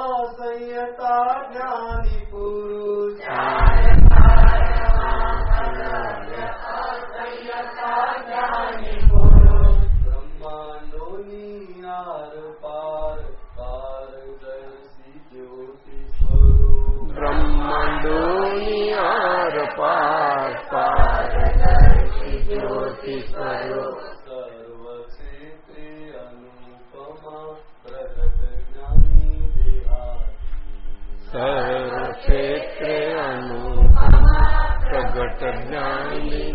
असयता ज्ञानिपुरु પ્રગટ જ્ઞાની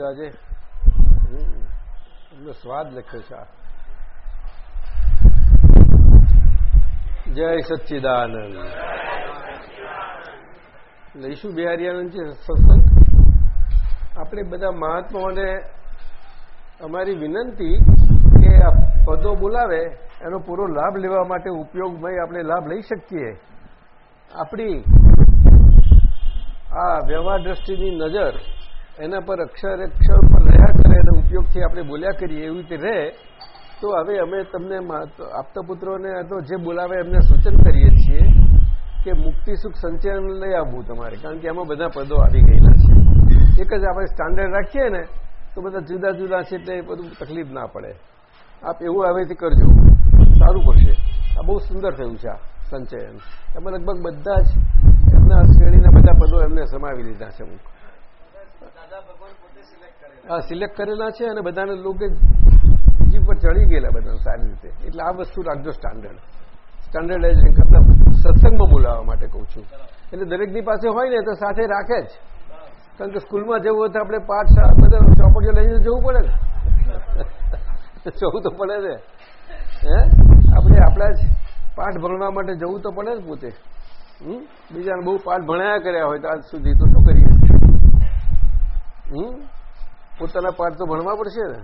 રાજે એમનો સ્વાદ લખ્યો છે જય સચ્ચિદાનંદ. લઈશું બિહારી છે સત્સંગ. આપણે બધા મહાત્માઓને અમારી વિનંતી કે આ પદો બોલાવે, એનો પૂરો લાભ લેવા માટે ઉપયોગમય આપણે લાભ લઈ શકીએ. આપણી આ વ્યવહાર દ્રષ્ટિની નજર એના પર અક્ષર અક્ષર પર રહ્યા કરે એના ઉપયોગથી આપણે બોલ્યા કરીએ એવી રીતે રહે, તો હવે અમે તમને આપતા પુત્રોને તો જે બોલાવે એમને સૂચન કરીએ છીએ કે મુક્તિ સુખ સંચયન લઈ આવવું તમારે, કારણ કે એમાં બધા પદો આવી ગયેલા છે. એક જ આપણે સ્ટાન્ડર્ડ રાખીએ ને, તો બધા જુદા જુદા છે એટલે બધું તકલીફ ના પડે. આપ એવું હવેથી કરજો. સારું પડશે. આ બહુ સુંદર થયું છે આ સંચયન. એમાં લગભગ બધા જ એમના શ્રેણીના બધા પદો એમને સમાવી લીધા છે અમુક. સિલેક્ટ કરેલા છે અને બધાને લોકો જીવ પર ચડી ગયેલા બધા સારી રીતે. એટલે આ વસ્તુ રાખજો સ્ટાન્ડર્ડ સ્ટાન્ડર્ડાઇઝેશન કરતા સત્સંગમાં બોલાવવા માટે કહું છું. એટલે દરેકની પાસે હોય ને તો સાથે રાખે જ. કારણ કે સ્કૂલમાં જવું હોય તો આપણે પાઠ બધા ચોપડીઓ લઈને જવું પડે ને. જવું તો પડે ને. હે? આપણે આપણા જ પાઠ ભણવા માટે જવું તો પડે ને પોતે. બીજાને બહુ પાઠ ભણાયા કર્યા હોય તો આજ સુધી તો હમ? પોતાના પાઠ તો ભણવા પડશે ને?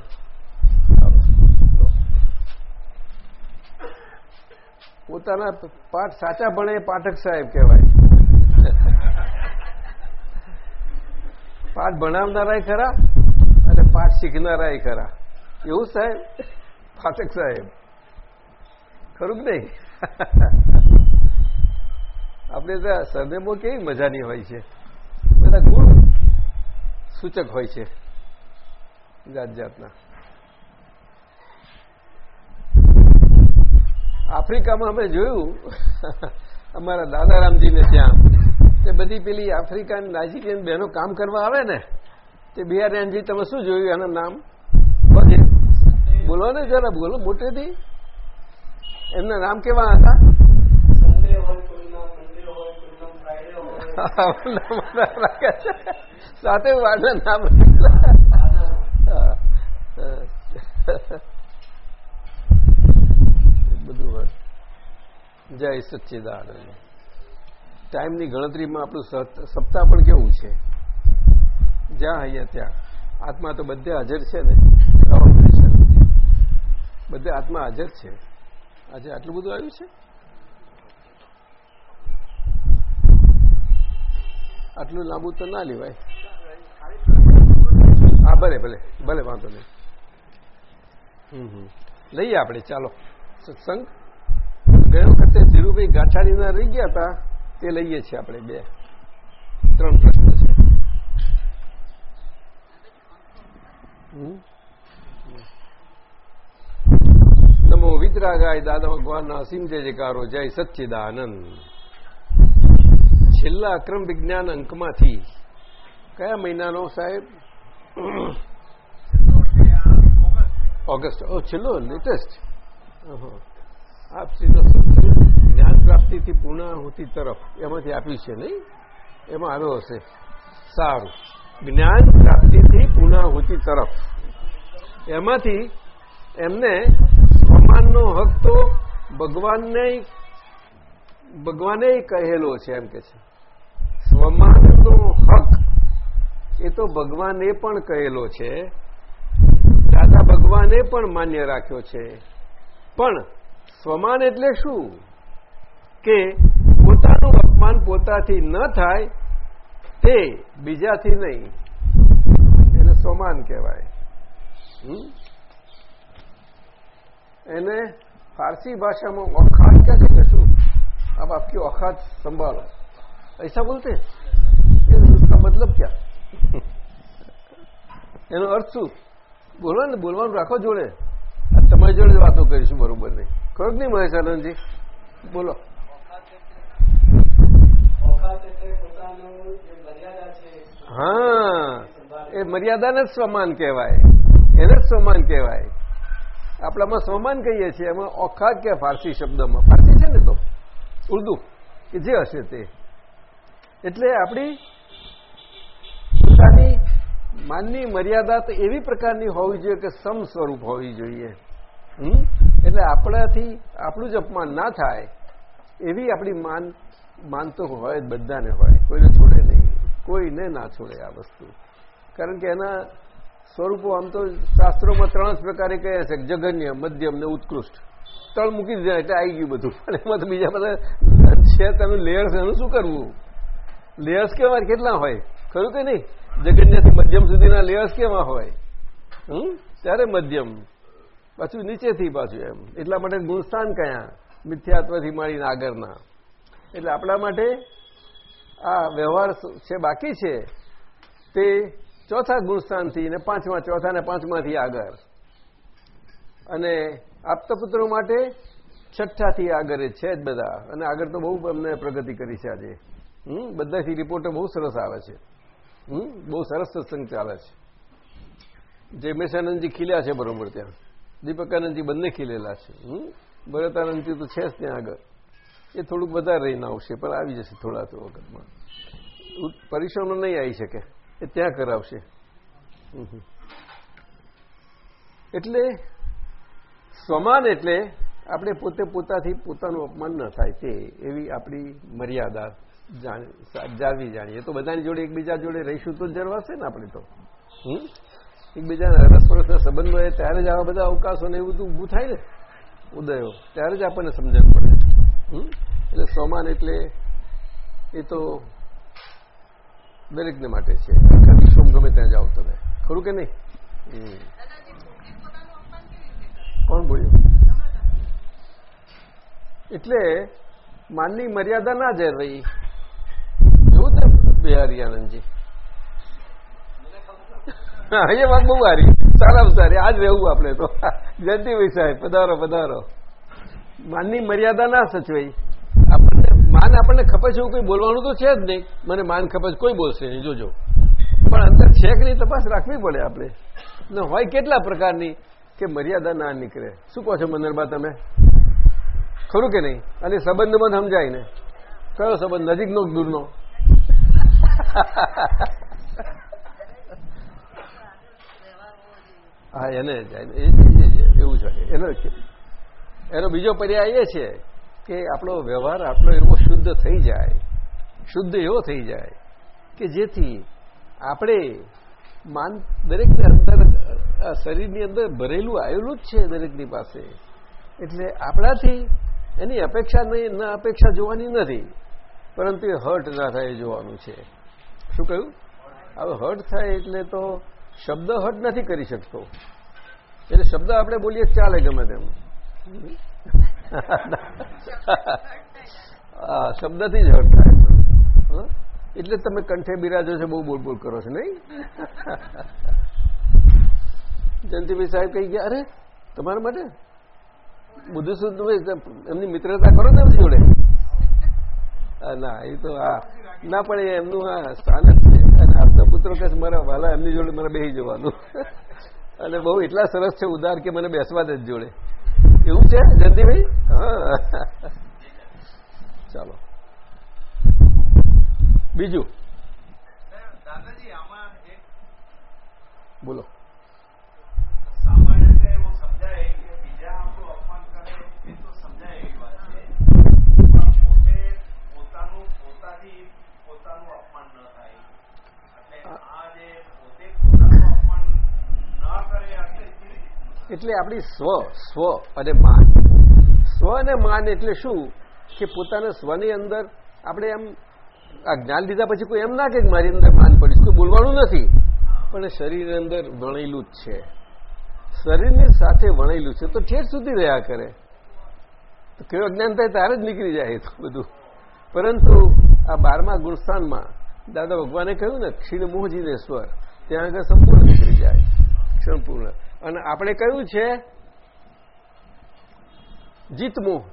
પોતાના પાઠ સાચા ભણે પાઠક સાહેબ કહેવાય. પાઠ ભણાવનારાય ખરા અને પાઠ શીખનારાય ખરા. એવું સાહેબ? પાઠક સાહેબ. ખરું નહીં? આપણે તો સરનેમો કેવી મજાની હોય છે. બધા ગુણ સૂચક હોય છે જાત જાતના. આફ્રિકામાં અમે જોયું, અમારા દાદારામજીને ત્યાં, તે બધી પેલી આફ્રિકાની નાજીકિયન બહેનો કામ કરવા આવે ને, તે બિહારજી તમે શું જોયું એનું નામ? બોલો ને જરા બોલો, મોટેથી. એમના નામ કેવા હતા સન્ડે હોય કોઈના મંડે હોય કોઈના ફ્રાઈડે હોય રાખે છે સાથે વાળના નામ બધું જય સચ્ચિદાનંદ. ટાઈમની ગણતરીમાં આપણું સપ્તાહ પણ કેવું છે? જ્યાં અહીંયા ત્યાં. આત્મા તો બધે હાજર છે ને? બધે આત્મા હાજર છે. આજે આટલું બધું આવ્યું છે? આટલું લાંબુ તો ના લેવાય. હા ભલે ભલે ભલે વાંધો નહીં. હમ હમ. લઈએ આપણે ચાલો. સત્સંગ? ગયા વખતે ધીરુભાઈ ગાંઠાણીના રહી ગયા હતા તે લઈએ છીએ આપણે બે. ત્રણ પ્રશ્નો છે? નમો વિતરાગાય દાદા ભગવાનના અસીમ જય જયકારો જય સચ્ચિદાનંદ. છેલ્લા અક્રમ વિજ્ઞાન અંકમાંથી કયા મહિનાનો સાહેબ? ઓગસ્ટ. ઓ, છેલ્લો લેટેસ્ટ આપ સત્સંગ જ્ઞાન પ્રાપ્તિથી પૂર્ણાહુતિ તરફ એમાંથી આપ્યું છે, નહીં? એમાં આવ્યો હશે. સારું. જ્ઞાન પ્રાપ્તિથી પૂર્ણાહુતિ તરફ. એમાંથી એમને સમાનનો હક તો ભગવાનને ભગવાને કહેલો છે, એમ કે છે. સ્વમાનનો હક, એ તો ભગવાને પણ કહેલો છે. દાદા ભગવાને પણ માન્ય રાખ્યો છે. પણ સ્વમાન એટલે શું? કે પોતાનું અપમાન પોતાથી ન થાય, તે બીજાથી નહીં. એને સ્વમાન કહેવાય. એને ફારસી ભાષામાં વખાણ કે કે શું? अब आपकी औखात संभालो ऐसा बोलते हैं ये उसका मतलब क्या એનો અર્થ શું બોલો ને બોલવાનું રાખો જોડે આ તમારી જોડે જ વાતો કરીશું બરોબર નહીં ખરો કે નહીં મહેશ આનંદજી બોલો ઓકાત એટલે પોતાનું જે મર્યાદા છે હા એ મર્યાદાને જ સ્વમાન કહેવાય એને જ સ્વમાન કહેવાય આપણામાં સ્વમાન કહીએ છીએ એમાં ઓખાત કે ફારસી શબ્દમાં ફારસી છે ને તો ઉર્દુ, કે જે હશે તે. એટલે આપણી પોતાની માનની મર્યાદા તો એવી પ્રકારની હોવી જોઈએ કે સમ સ્વરૂપ હોવી જોઈએ? એટલે આપણાથી આપણું જ અપમાન ના થાય એવી આપણી માન માન તો હોય બધાને હોય. કોઈને છોડે નહીં. કોઈને ના છોડે આ વસ્તુ. કારણ કે એના સ્વરૂપો આમ તો શાસ્ત્રોમાં ત્રણ જ પ્રકારે કહે છે, જગન્ય, મધ્યમ ને ઉત્કૃષ્ટ. ત્રણ મૂકી દીધા એટલે આવી ગયું બધું. પણ એમાં તો બીજા બધા છે, તમે લેયર્સ એનું શું કરવું? લેયર્સ કેવા, કેટલા હોય? ખરું કે નહીં? જગન્યાથી મધ્યમ સુધીના લેયર્સ કેવા હોય? હમ? ત્યારે મધ્યમ. પાછું નીચેથી પાછું એમ. એટલા માટે ગુણસ્થાન કયા? મિથ્યાત્વથી માંડીને આગળના. એટલે આપણા માટે આ વ્યવહાર છે, બાકી છે, તે ચોથા ગુણસ્થાનથી ને પાંચમા, ચોથા ને પાંચમાથી આગળ. અને આપતપુત્રો માટે છઠ્ઠાથી આગળ જ છે જ બધા. અને આગળ તો બહુ અમને પ્રગતિ કરી છે આજે. હમ, બધાથી રિપોર્ટો બહુ સરસ આવે છે. હમ, બહુ સરસ સત્સંગ ચાલે છે. જયમેશાનંદજી ખીલ્યા છે બરોબર ત્યાં. દીપકાનંદજી બંને ખીલેલા છે. હમ, ભરતાનંદજી તો છે જ ત્યાં આગળ. એ થોડુંક વધારે રહીને આવશે, પણ આવી જશે થોડા તો વખતમાં. પરિશ્રમ નહીં આવી શકે. એ ત્યાં કરાવશે. એટલે સ્વમાન એટલે આપણે પોતે પોતાથી પોતાનું અપમાન ન થાય તે એવી આપણી મર્યાદા જાળવી જાણીએ. તો બધાની જોડે એકબીજા જોડે રહીશું તો જ જરવાશે ને આપણે તો? એકબીજાના રસપરસના સંબંધો હોય ત્યારે જ આવા બધા અવકાશો ને એવું બધું ઊભું થાય ને, ઉદયો. ત્યારે જ આપણને સમજણ પડે? એટલે સ્વમાન એટલે એ તો દરેકને માટે છે. આખા વિશ્વમાં ગમે ત્યાં જાઓ તમે. ખરું કે નહીં. કોણ બોલ્યું એટલે માનની મર્યાદા ના જળવાઈ એવું ને બિહારી આનંદજી? હા, એ વાત બહુ સારી. સારામાં સારી. આજ રહેવું આપણે તો. જયંતિભાઈ સાહેબ, પધારો પધારો. માનની મર્યાદા ના સચવાઈ. આપણને માન આપણને ખપે છે એવું કોઈ બોલવાનું તો છે જ નહીં. મને માન ખપે કોઈ બોલશે નહીં. જોજો. પણ અંદર છે કે નહીં, તપાસ રાખવી પડે આપણે. હોય કેટલા પ્રકારની કે મર્યાદા ના નીકળે. શું કહો છો મંદિરમાં તમે? ખરું કે નહીં? અને સંબંધમાં સમજાય ને? કયો સંબંધ? નજીકનો કે દૂરનો? હા, એને એવું છે. એનો એનો બીજો પર્યાય એ છે કે આપણો વ્યવહાર આપણો એવો શુદ્ધ થઈ જાય, શુદ્ધ એવો થઈ જાય કે જેથી આપણે માન દરેકની અંદર શરીરની અંદર ભરેલું આવેલું જ છે દરેકની પાસે. એટલે આપણાથી એની અપેક્ષા નહીં ના અપેક્ષા જોવાની નથી. પરંતુ એ હર્ટ ના થાય જોવાનું છે. શું કહ્યું? હવે હર્ટ થાય એટલે તો શબ્દ હર્ટ નથી કરી શકતો. એટલે શબ્દ આપણે બોલીએ ચાલે ગમે તેમ. શબ્દથી જ હર્ટ થાય. એટલે તમે કંઠે બિરાજો છો, બહુ બોલ બોલ કરો છો, નહીં? જયંતિભાઈ સાહેબ કહી ગયા, અરે, તમારા માટે? બધું શું તમે એમની મિત્રતા કરો ને એમની જોડે? ના, એ તો, હા. ના, પણ એમનું, હા, સ્થાન જ છે. અને આપના પુત્રો કહે મારા વાલા એમની જોડે મારે બેસી જવાનું. અને બહુ એટલા સરસ છે ઉદાર કે મને બેસવા જ જોડે. એવું છે, જયંતિભાઈ? હા. ચાલો. બીજું? બોલો. એટલે આપણી સ્વ સ્વ અને માન. સ્વ અને માન એટલે શું? કે પોતાના સ્વની અંદર આપણે એમ આ જ્ઞાન લીધા પછી કોઈ એમ ના કે મારી અંદર માન પડીશ કોઈ બોલવાનું નથી. પણ શરીરની અંદર વણેલું જ છે. શરીરની સાથે વણેલું છે. તો ઠેઠ સુધી રહ્યા કરે. તો કેવું અજ્ઞાન થાય ત્યારે જ નીકળી જાય તો બધું. પરંતુ આ બારમા ગુણસ્થાનમાં દાદા ભગવાને કહ્યું ને, ક્ષીણ મોહજીનેશ્વર ત્યાં આગળ સંપૂર્ણ નીકળી જાય. સંપૂર્ણ. અને આપણે કયું છે જીતમોહ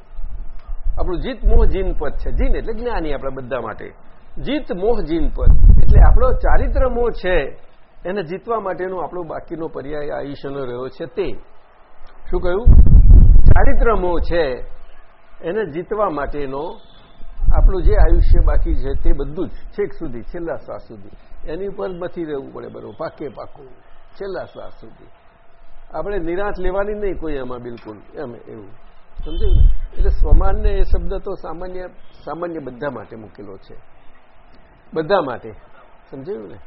આપણું જીત મોહ જીન પદ છે. જીન એટલે જ્ઞાની આપણા બધા માટે. જીત મોહ જીન પર. એટલે આપણો ચારિત્ર મોહ છે, એને જીતવા માટેનો આપણો બાકીનો પર્યાય આયુષ્યનો રહ્યો છે તે. શું કહ્યું? ચારિત્ર મોહ છે, એને જીતવા માટેનો આપણું જે આયુષ્ય બાકી છે તે બધું જ છેક સુધી, છેલ્લા શ્વાસ સુધી. એની ઉપર નથી રહેવું પડે બરોબર, પાકે પાકું. છેલ્લા શ્વાસ સુધી. આપણે નિરાશ લેવાની નહીં કોઈ એમાં બિલકુલ, એમ એવું. સમજાયું એટલે સ્વમાનને એ શબ્દ તો સામાન્ય સામાન્ય બધા માટે મૂકેલો છે. બધા માટે. સમજાયું ને?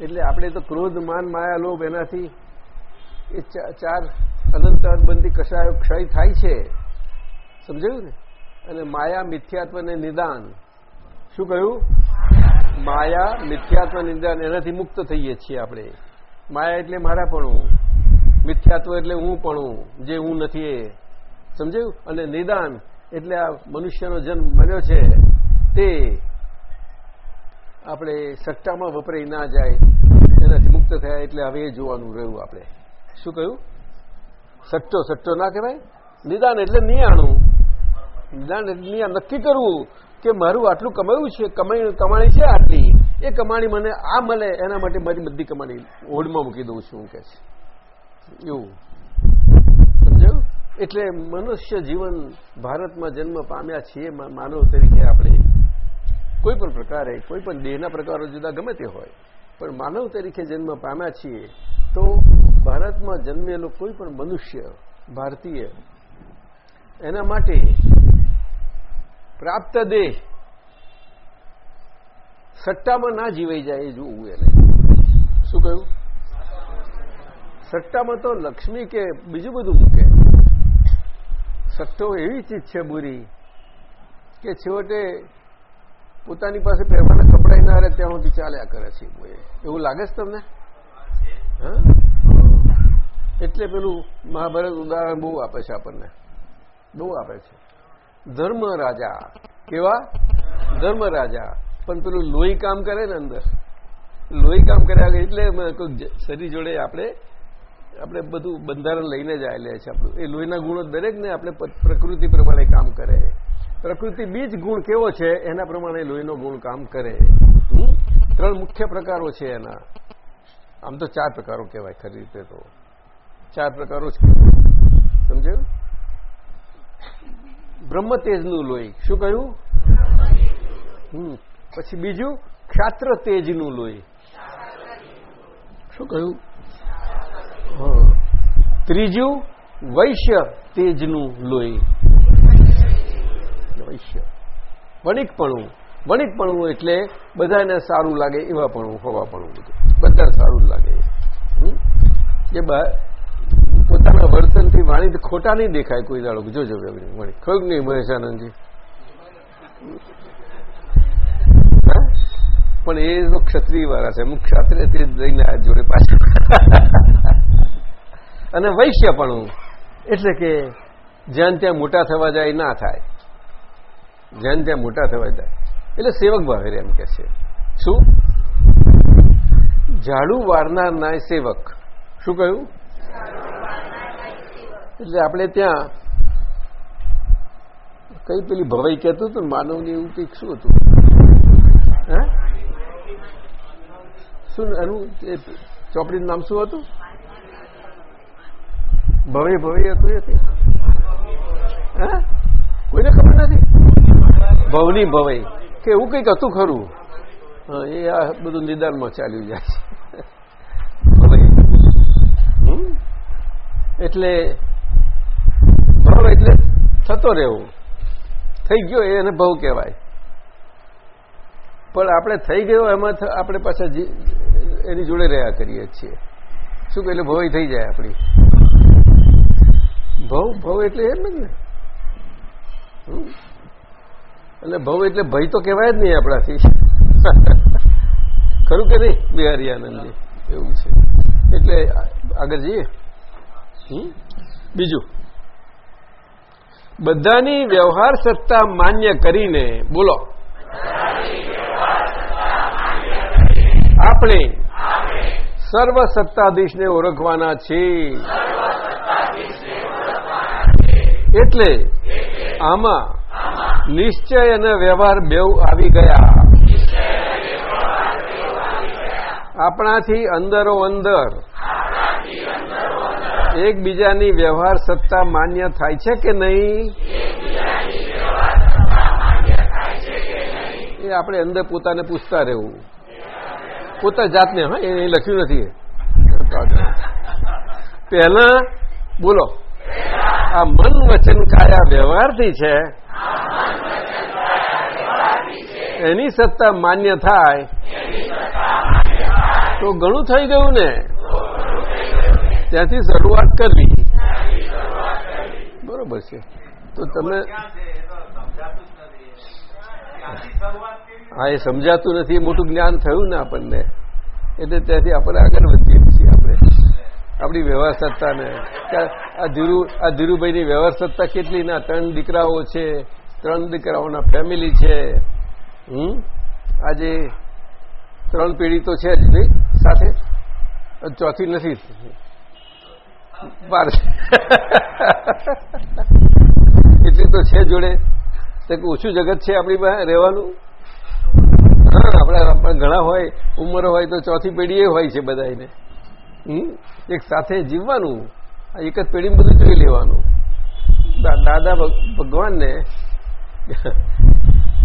એટલે આપણે તો ક્રોધ, માન, માયા, લોભ એનાથી એ ચાર અનંત અનબંધી કશાયો ક્ષય થાય છે. સમજાયું ને? અને માયા, મિથ્યાત્વ ને નિદાન. શું કહ્યું? માયા, મિથ્યાત્વ, નિદાન એનાથી મુક્ત થઈએ છીએ આપણે. માયા એટલે મારા પણ મિથ્યાત્વ એટલે હું પણ જે હું નથી એ. સમજાયું? અને નિદાન એટલે આ મનુષ્યનો જન્મ બન્યો છે તે. આપણે સટ્ટામાં વપરાઈ ના જાય, એનાથી મુક્ત થયા એટલે હવે એ જોવાનું રહ્યું આપણે. શું કહ્યું? સટ્ટો સટ્ટો ના કહેવાય? નિદાન એટલે નિયાણું. નિદાન એટલે નિયાણ. નક્કી કરવું કે મારું આટલું કમાયું છે કમાણી છે આટલી. એ કમાણી મને આ મળે, એના માટે મારી બધી કમાણી હોડમાં મૂકી દઉં છું કે છે. એવું. સમજાયું? એટલે મનુષ્ય જીવન ભારતમાં જન્મ પામ્યા છીએ માનવ તરીકે આપણે. કોઈ પણ પ્રકારે, કોઈ પણ દેહના પ્રકારો જુદા ગમે તે હોય, પણ માનવ તરીકે જન્મ પામ્યા છીએ, તો ભારતમાં જન્મેલો કોઈ પણ મનુષ્ય, ભારતીય, એના માટે પ્રાપ્ત દેહ સટ્ટામાં ના જીવાઈ જાય એ જોવું એને. શું કહ્યું? સટ્ટામાં તો લક્ષ્મી કે બીજું બધું મૂકે. સટ્ટો એવી ચીજ છે બુરી કે છેવટે પોતાની પાસે પહેરવાના કપડા ના રહે ત્યાં સુધી ચાલ્યા કરે છે. એવું લાગે છે તમને? હા. એટલે પેલું મહાભારત ઉદાહરણ બહુ આપે છે આપણને. બહુ આપે છે. ધર્મ રાજા કેવા? ધર્મ રાજા પણ પેલું લોહી કામ કરે ને અંદર. લોહી કામ કર્યા એટલે કોઈ શરીર જોડે આપણે આપણે બધું બંધારણ લઈને જ આવેલા છે આપણું. એ લોહીના ગુણો દરેકને આપણે પ્રકૃતિ પ્રમાણે કામ કરે. પ્રકૃતિ બીજ ગુણ કેવો છે, એના પ્રમાણે લોહીનો ગુણ કામ કરે. ત્રણ મુખ્ય પ્રકારો છે એના. આમ તો ચાર પ્રકારો કહેવાય ખરી રીતે તો. ચાર પ્રકારો છે. સમજ્યું? બ્રહ્મ તેજનું લોહી. શું કહ્યું? હમ. પછી બીજું ક્ષાત્ર તેજનું લોહી. શું કહ્યું? ત્રીજું વૈશ્ય તેજનું લોહી. વૈશ્ય વણિકપણું. વણિકપણું એટલે બધાને સારું લાગે એવા પણ હોવાપણું બધું બધા સારું લાગે? જે પોતાના વર્તનથી વાણી ખોટા નહીં દેખાય કોઈ દાડો. જોજો વણી ખોક નહીં મહેશાનંદજી? પણ એ તો ક્ષત્રિય વાળા છે. અમુક ક્ષત્રિય તે લઈને આ જોડે પાછું. અને વૈશ્યપણું એટલે કે જ્યાં ત્યાં મોટા થવા જાય ના થાય. જ્યાં ત્યાં મોટા થવા જાય. એટલે સેવક ભાવે એમ કે છે. શું? ઝાડુ વારનાર નાય સેવક. શું કહ્યું? એટલે આપણે ત્યાં કઈ પેલી ભવાઈ કહેતું હતું ને એવું કંઈક શું હતું? હે? શું એનું ચોપડીનું નામ શું હતું? ભવે ભવે હતું એ કોઈને ખબર નથી? ભવની ભવાઈ. કે એવું કંઈક હતું ખરું? એ આ બધું નિદાનમાં ચાલ્યું જાય છે? એટલે ભાવ એટલે થતો રહેવું. થઈ ગયો એને ભવ કહેવાય. પણ આપણે થઈ ગયો એમાં આપણે પાછા એની જોડે રહ્યા કરીએ છીએ. શું કહે? એટલે ભવાઈ થઈ જાય આપણી. ભવ ભવ એટલે એમ જ ને? એટલે ભવ એટલે ભય તો કહેવાય જ નહીં આપણાથી. ખરું કે નહીં બિહારી આનંદજી એવું છે. એટલે આગળ જઈએ? બીજું. બધાની વ્યવહાર સત્તા માન્ય કરીને બોલો. આપણે સર્વ સત્તાધીશને ઓળખવાના છે એટલે આમાં નિશ્ચય અને વ્યવહાર બેઉ આવી ગયા. આપણાથી અંદરો અંદર. એકબીજાની વ્યવહાર સત્તા માન્ય થાય છે કે નહીં? એ આપણે અંદર પોતાને પૂછતા રહેવું. પોતા જાતને, હા, એ લખ્યું નથી. પહેલા, બોલો. આ મન વચન કાયા વ્યવહારથી છે? એની સત્તા માન્ય થાય. તો ઘણું થઈ ગયું ને? ત્યાંથી શરૂઆત કરવી બરોબર છે. તો તમે હા, એ સમજાતું નથી. મોટું જ્ઞાન થયું ને આપણને. એટલે ત્યાંથી આપણે આગળ વધીએ છીએ આપણે. આપણી વ્યવહાર સત્તાને આ ધીરુ આ ધીરુભાઈની વ્યવહાર સત્તા કેટલી ના? ત્રણ દીકરાઓ છે. ત્રણ દીકરાઓના ફેમિલી છે. આજે ત્રણ પેઢી તો છે જ ભાઈ સાથે. ચોથી નથી એટલી તો છે જોડે. ઓછું જગત છે આપણી પાસે રહેવાનું? હા, આપણે ઘણા હોય, ઉંમર હોય તો ચોથી પેઢીએ હોય છે બધાને હમ? એક સાથે જીવવાનું. એક જ પેઢી બધું જોઈ લેવાનું. દાદા ભગ- ભગવાનને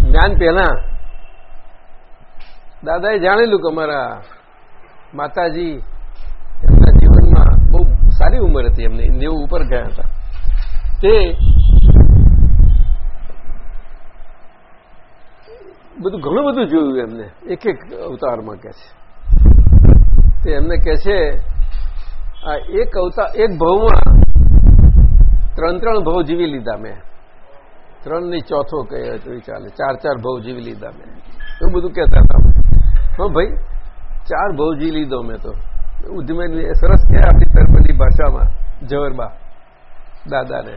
જ્ઞાન પહેલા. દાદાએ જાણેલું કે અમારા માતાજી એમના જીવનમાં બહુ સારી ઉંમર હતી, એમને નેવું ઉપર ગયા હતા. તે બધું ઘણું બધું જોયું એમને, એક એક અવતારમાં કે છે. તે એમને કે છે, આ એક અવતાર એક ભવમાં ત્રણ ત્રણ ભવ જીવી લીધા મેં. ત્રણની ચોથો કહે તો ચાલે. ચાર ચાર ભાવ જીવી લીધા મેં. એવું બધું કહેતા હતા હા ભાઈ, ચાર ભાવ જીવી લીધો મેં તો. ઉદ્ધમેન એ સરસ કહે આપણી તરફની ભાષામાં જવરબા દાદાને?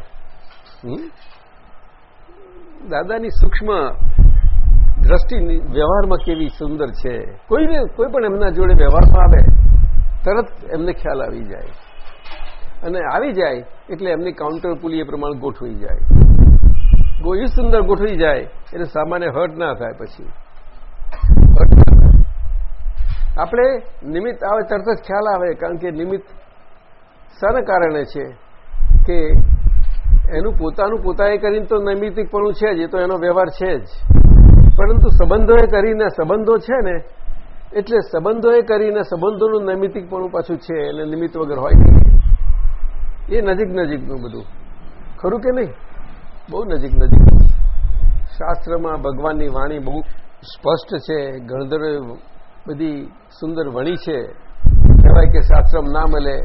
દાદાની સૂક્ષ્મ દ્રષ્ટિ વ્યવહારમાં કેવી સુંદર છે. કોઈને, કોઈ પણ એમના જોડે વ્યવહારમાં આવે, તરત એમને ખ્યાલ આવી જાય. અને આવી જાય એટલે એમની કાઉન્ટર પુલી એ પ્રમાણે ગોઠવી જાય. ગોઈ સુંદર ગોઠવી જાય, એટલે સામાન્ય હર્ટ ના થાય પછી. આપણે નિમિત્ત, આવે તરત જ ખ્યાલ આવે, કારણ કે નિમિત્ત શાના કારણે છે કે એનું પોતાનું પોતાએ કરીને તો નૈમિતિકપણું છે જ, એ તો એનો વ્યવહાર છે જ. પરંતુ સંબંધોએ કરીને, સંબંધો છે ને, એટલે સંબંધોએ કરીને સંબંધોનું નૈમિતિકપણું પાછું છે, એટલે નિમિત્ત વગર હોય એ નજીક નજીકનું બધું. ખરું કે નહીં? બહુ નજીક નજીક. શાસ્ત્રમાં ભગવાનની વાણી બહુ સ્પષ્ટ છે, ગણધરે બધી સુંદર વણી છે. કહેવાય કે શાસ્ત્રમ ના મળે.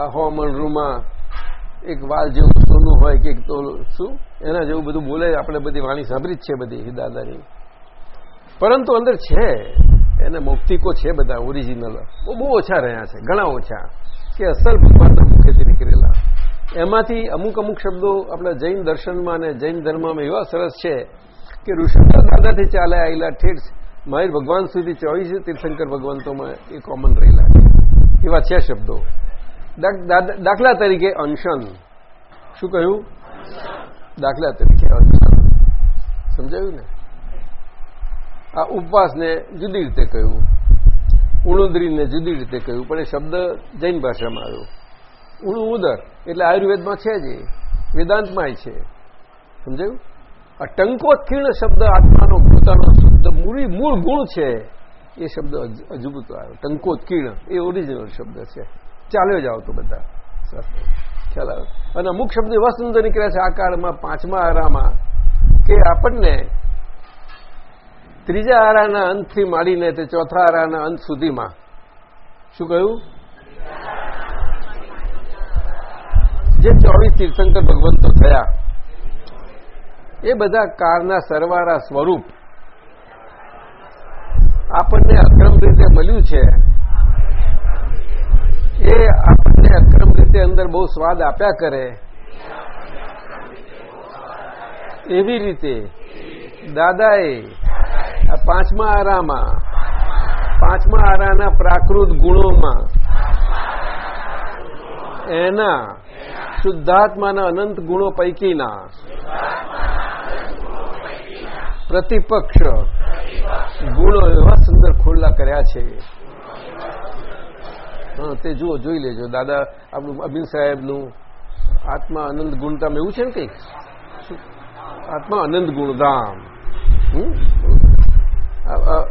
આ હોમણ રૂમાં, એક વાલ જેવું સોનું હોય કે તો શું? એના જેવું બધું બોલે, આપણે બધી વાણી સાંભળી જ છે બધી દાદાની. પરંતુ અંદર છે, એને મૌક્તિકો છે બધા ઓરિજિનલ બહુ ઓછા રહ્યા છે, ઘણા ઓછા. કે અસલ ભગવાનના મુખેથી નીકળેલા. એમાંથી અમુક અમુક શબ્દો આપણા જૈન દર્શનમાં અને જૈન ધર્મમાં એવા સરસ છે કે ઋષિકલ દાદાથી ચાલે આવેલા ઠેઠ મહેર ભગવાન સુધી ચોવીસ તીર્થંકર ભગવંતોમાં એ કોમન રહેલા છે. એવા છે શબ્દો. દાખલા તરીકે અંશન શું કહ્યું? દાખલા તરીકે અંશન સમજાયું ને? આ ઉપવાસને જુદી રીતે કહ્યું. ઉણુદરીને જુદી રીતે કહ્યું, પણ એ શબ્દ જૈન ભાષામાં આવ્યો. ઉણુ ઉદર. એટલે આયુર્વેદમાં છે જ વેદાંતમાં છે. સમજાયું? આ ટંકોત્કીર્ણ શબ્દ આત્માનો, પોતાનો શબ્દ, મૂળ મૂળ ગુણ છે, એ શબ્દ અજુબતો આવ્યો. ટંકોત્કીર્ણ, એ ઓરિજિનલ શબ્દ છે. ચાલ્યો જ તો બધા. ખ્યાલ આવે? અને અમુક શબ્દ એવા સુંદર નીકળ્યા છે આ કાળમાં પાંચમા આરામાં, કે આપણને ત્રીજા આરાના અંતથી માંડીને તે ચોથા આરાના અંત સુધીમાં. શું કહ્યું? જે ચોવીસ તીર્થંકર ભગવંતો થયા, એ બધા કારના સરવારા સ્વરૂપ આપણને અક્રમ રીતે મળ્યું છે. એ આપણને અક્રમ રીતે અંદર બહુ સ્વાદ આપ્યા કરે. એવી રીતે દાદાએ આ પાંચમા આરામાં, પાંચમા આરાના પ્રાકૃત ગુણોમાં એના શુદ્ધાત્માના અનંત ગુણો પૈકીના. પ્રતિપક્ષ. ગુણો એવા સુંદર ખુલ્લા કર્યા છે. તે જુઓ, જોઈ લેજો. દાદા, આપણું અબિન સાહેબનું આત્મા આનંદ ગુણધામ એવું છે ને કંઈક? આત્મા આનંદ ગુણધામ.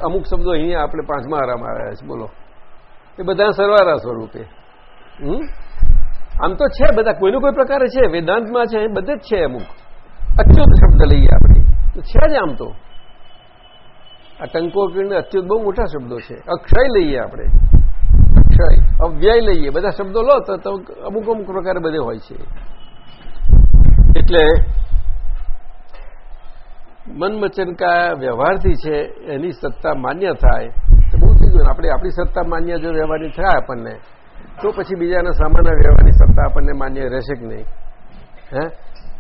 અમુક શબ્દો અહીંયા આપણે પાંચમા આરામ આવ્યા છે. બોલો. એ બધા સરવારા સ્વરૂપે. આમ તો છે, બધા કોઈનો કોઈ પ્રકારે છે, વેદાંતમાં છે, બધે જ છે અમુક. અચ્યુત શબ્દ લઈએ આપણે. છે જ આમ તો. આ ટંકો કીને અચ્યુત બહુ મોટા શબ્દો છે. અક્ષય લઈએ આપણે. અક્ષય, અવ્યય લઈએ. બધા શબ્દો લો તો અમુક અમુક પ્રકારે બધે હોય છે. એટલે મનમચનકા વ્યવહારથી છે, એની સત્તા માન્ય થાય. તો બહુ થઈ ગયું. આપણે આપણી સત્તા માન્ય જો વ્યવહારની થાય આપણને. તો પછી બીજાના સામાન્ય વ્યવહારની સત્તા આપણને માન્ય રહેશે કે નહીં? હે?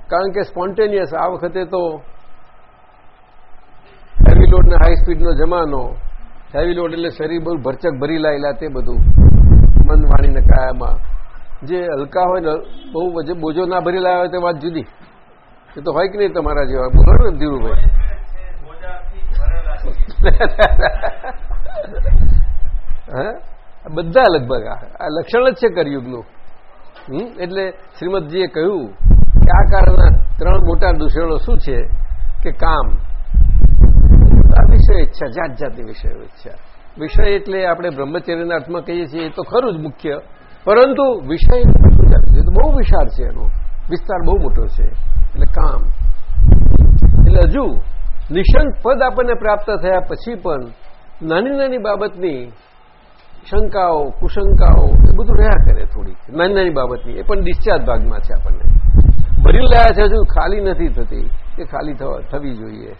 કારણ કે સ્પોન્ટેનિયસ આ વખતે તો હેવી લોડના હાઈ સ્પીડનો જમાનો હેવી લોડ એટલે શરીર બહુ ભરચક ભરી લાયેલા તે બધું મન વાણીને કાયામાં. જે હલકા હોય ને બહુ બોજો ના ભરી લાવ્યા હોય તે વાત જુદી. એ તો હોય કે નહીં તમારા જેવા? બોલો ને ધીરુભાઈ. હા? બધા લગભગ આ લક્ષણ જ છે કરયુગનું. એટલે શ્રીમદજીએ કહ્યું કે આ કાળના ત્રણ મોટા દૂષણો શું છે? કે કામ. વિષય ઈચ્છા જાત જાતની વિષય ઈચ્છા વિષય એટલે આપણે બ્રહ્મચર્યના અર્થમાં કહીએ છીએ એ તો ખરું જ મુખ્ય. પરંતુ વિષય બહુ વિશાળ છે એનો. વિસ્તાર બહુ મોટો છે. એટલે કામ. એટલે હજુ નિશંક પદ આપણને પ્રાપ્ત થયા પછી પણ નાની નાની બાબતની શંકાઓ, કુશંકાઓ, એ બધું રહ્યા કરે થોડીક. નાની નાની બાબતની. એ પણ ડિસ્ચાર્જ ભાગમાં છે આપણને. ભરી રહ્યા છે હજુ ખાલી નથી થતી. એ ખાલી થવી જોઈએ.